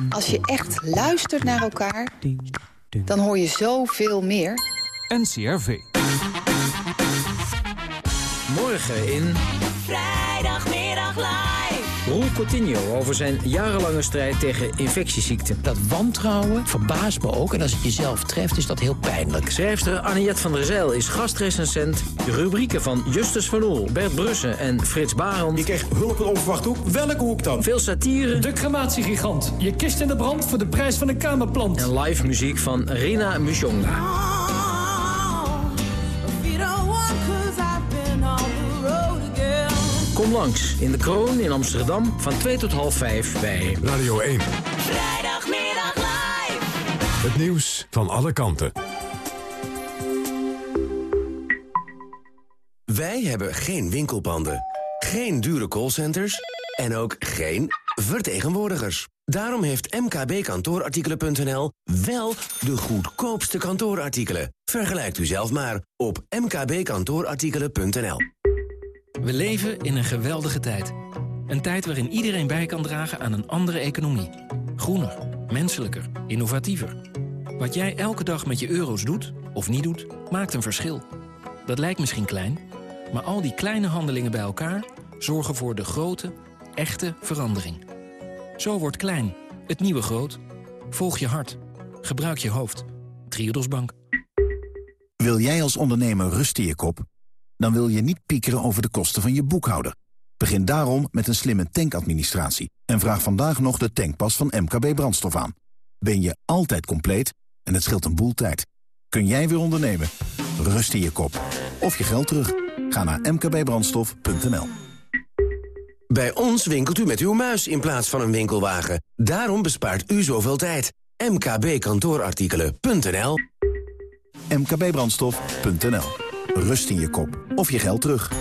Als je echt luistert naar elkaar, dan hoor je zoveel meer. NCRV. Morgen in... Vrijdagmiddag live. Roel Coutinho over zijn jarenlange strijd tegen infectieziekten. Dat wantrouwen verbaast me ook. En als het jezelf treft, is dat heel pijnlijk. Schrijfster Aniette van der Zijl is gastrecensent. De rubrieken van Justus van Oel, Bert Brussen en Frits Barend. Je kreeg hulp in onverwachte hoek. Welke hoek dan? Veel satire. De crematiegigant. Je kist in de brand voor de prijs van een kamerplant. En live muziek van Rina Mujonga. Langs in de Kroon in Amsterdam van 2 tot half 5 bij Radio 1. Vrijdagmiddag live. Het nieuws van alle kanten. Wij hebben geen winkelpanden, geen dure callcenters en ook geen vertegenwoordigers. Daarom heeft mkbkantoorartikelen.nl wel de goedkoopste kantoorartikelen. Vergelijkt u zelf maar op mkbkantoorartikelen.nl. We leven in een geweldige tijd. Een tijd waarin iedereen bij kan dragen aan een andere economie. Groener, menselijker, innovatiever. Wat jij elke dag met je euro's doet, of niet doet, maakt een verschil. Dat lijkt misschien klein, Maar al die kleine handelingen bij elkaar zorgen voor de grote, echte verandering. Zo wordt klein, het nieuwe groot. Volg je hart. Gebruik je hoofd. Triodos Bank. Wil jij als ondernemer rust in je kop? Dan wil je niet piekeren over de kosten van je boekhouder. Begin daarom met een slimme tankadministratie. En vraag vandaag nog de tankpas van MKB Brandstof aan. Ben je altijd compleet en het scheelt een boel tijd. Kun jij weer ondernemen? Rust in je kop. Of je geld terug. Ga naar mkbbrandstof.nl Bij ons winkelt u met uw muis in plaats van een winkelwagen. Daarom bespaart u zoveel tijd. mkbkantoorartikelen.nl mkbbrandstof.nl Rust in je kop. Of je geld terug.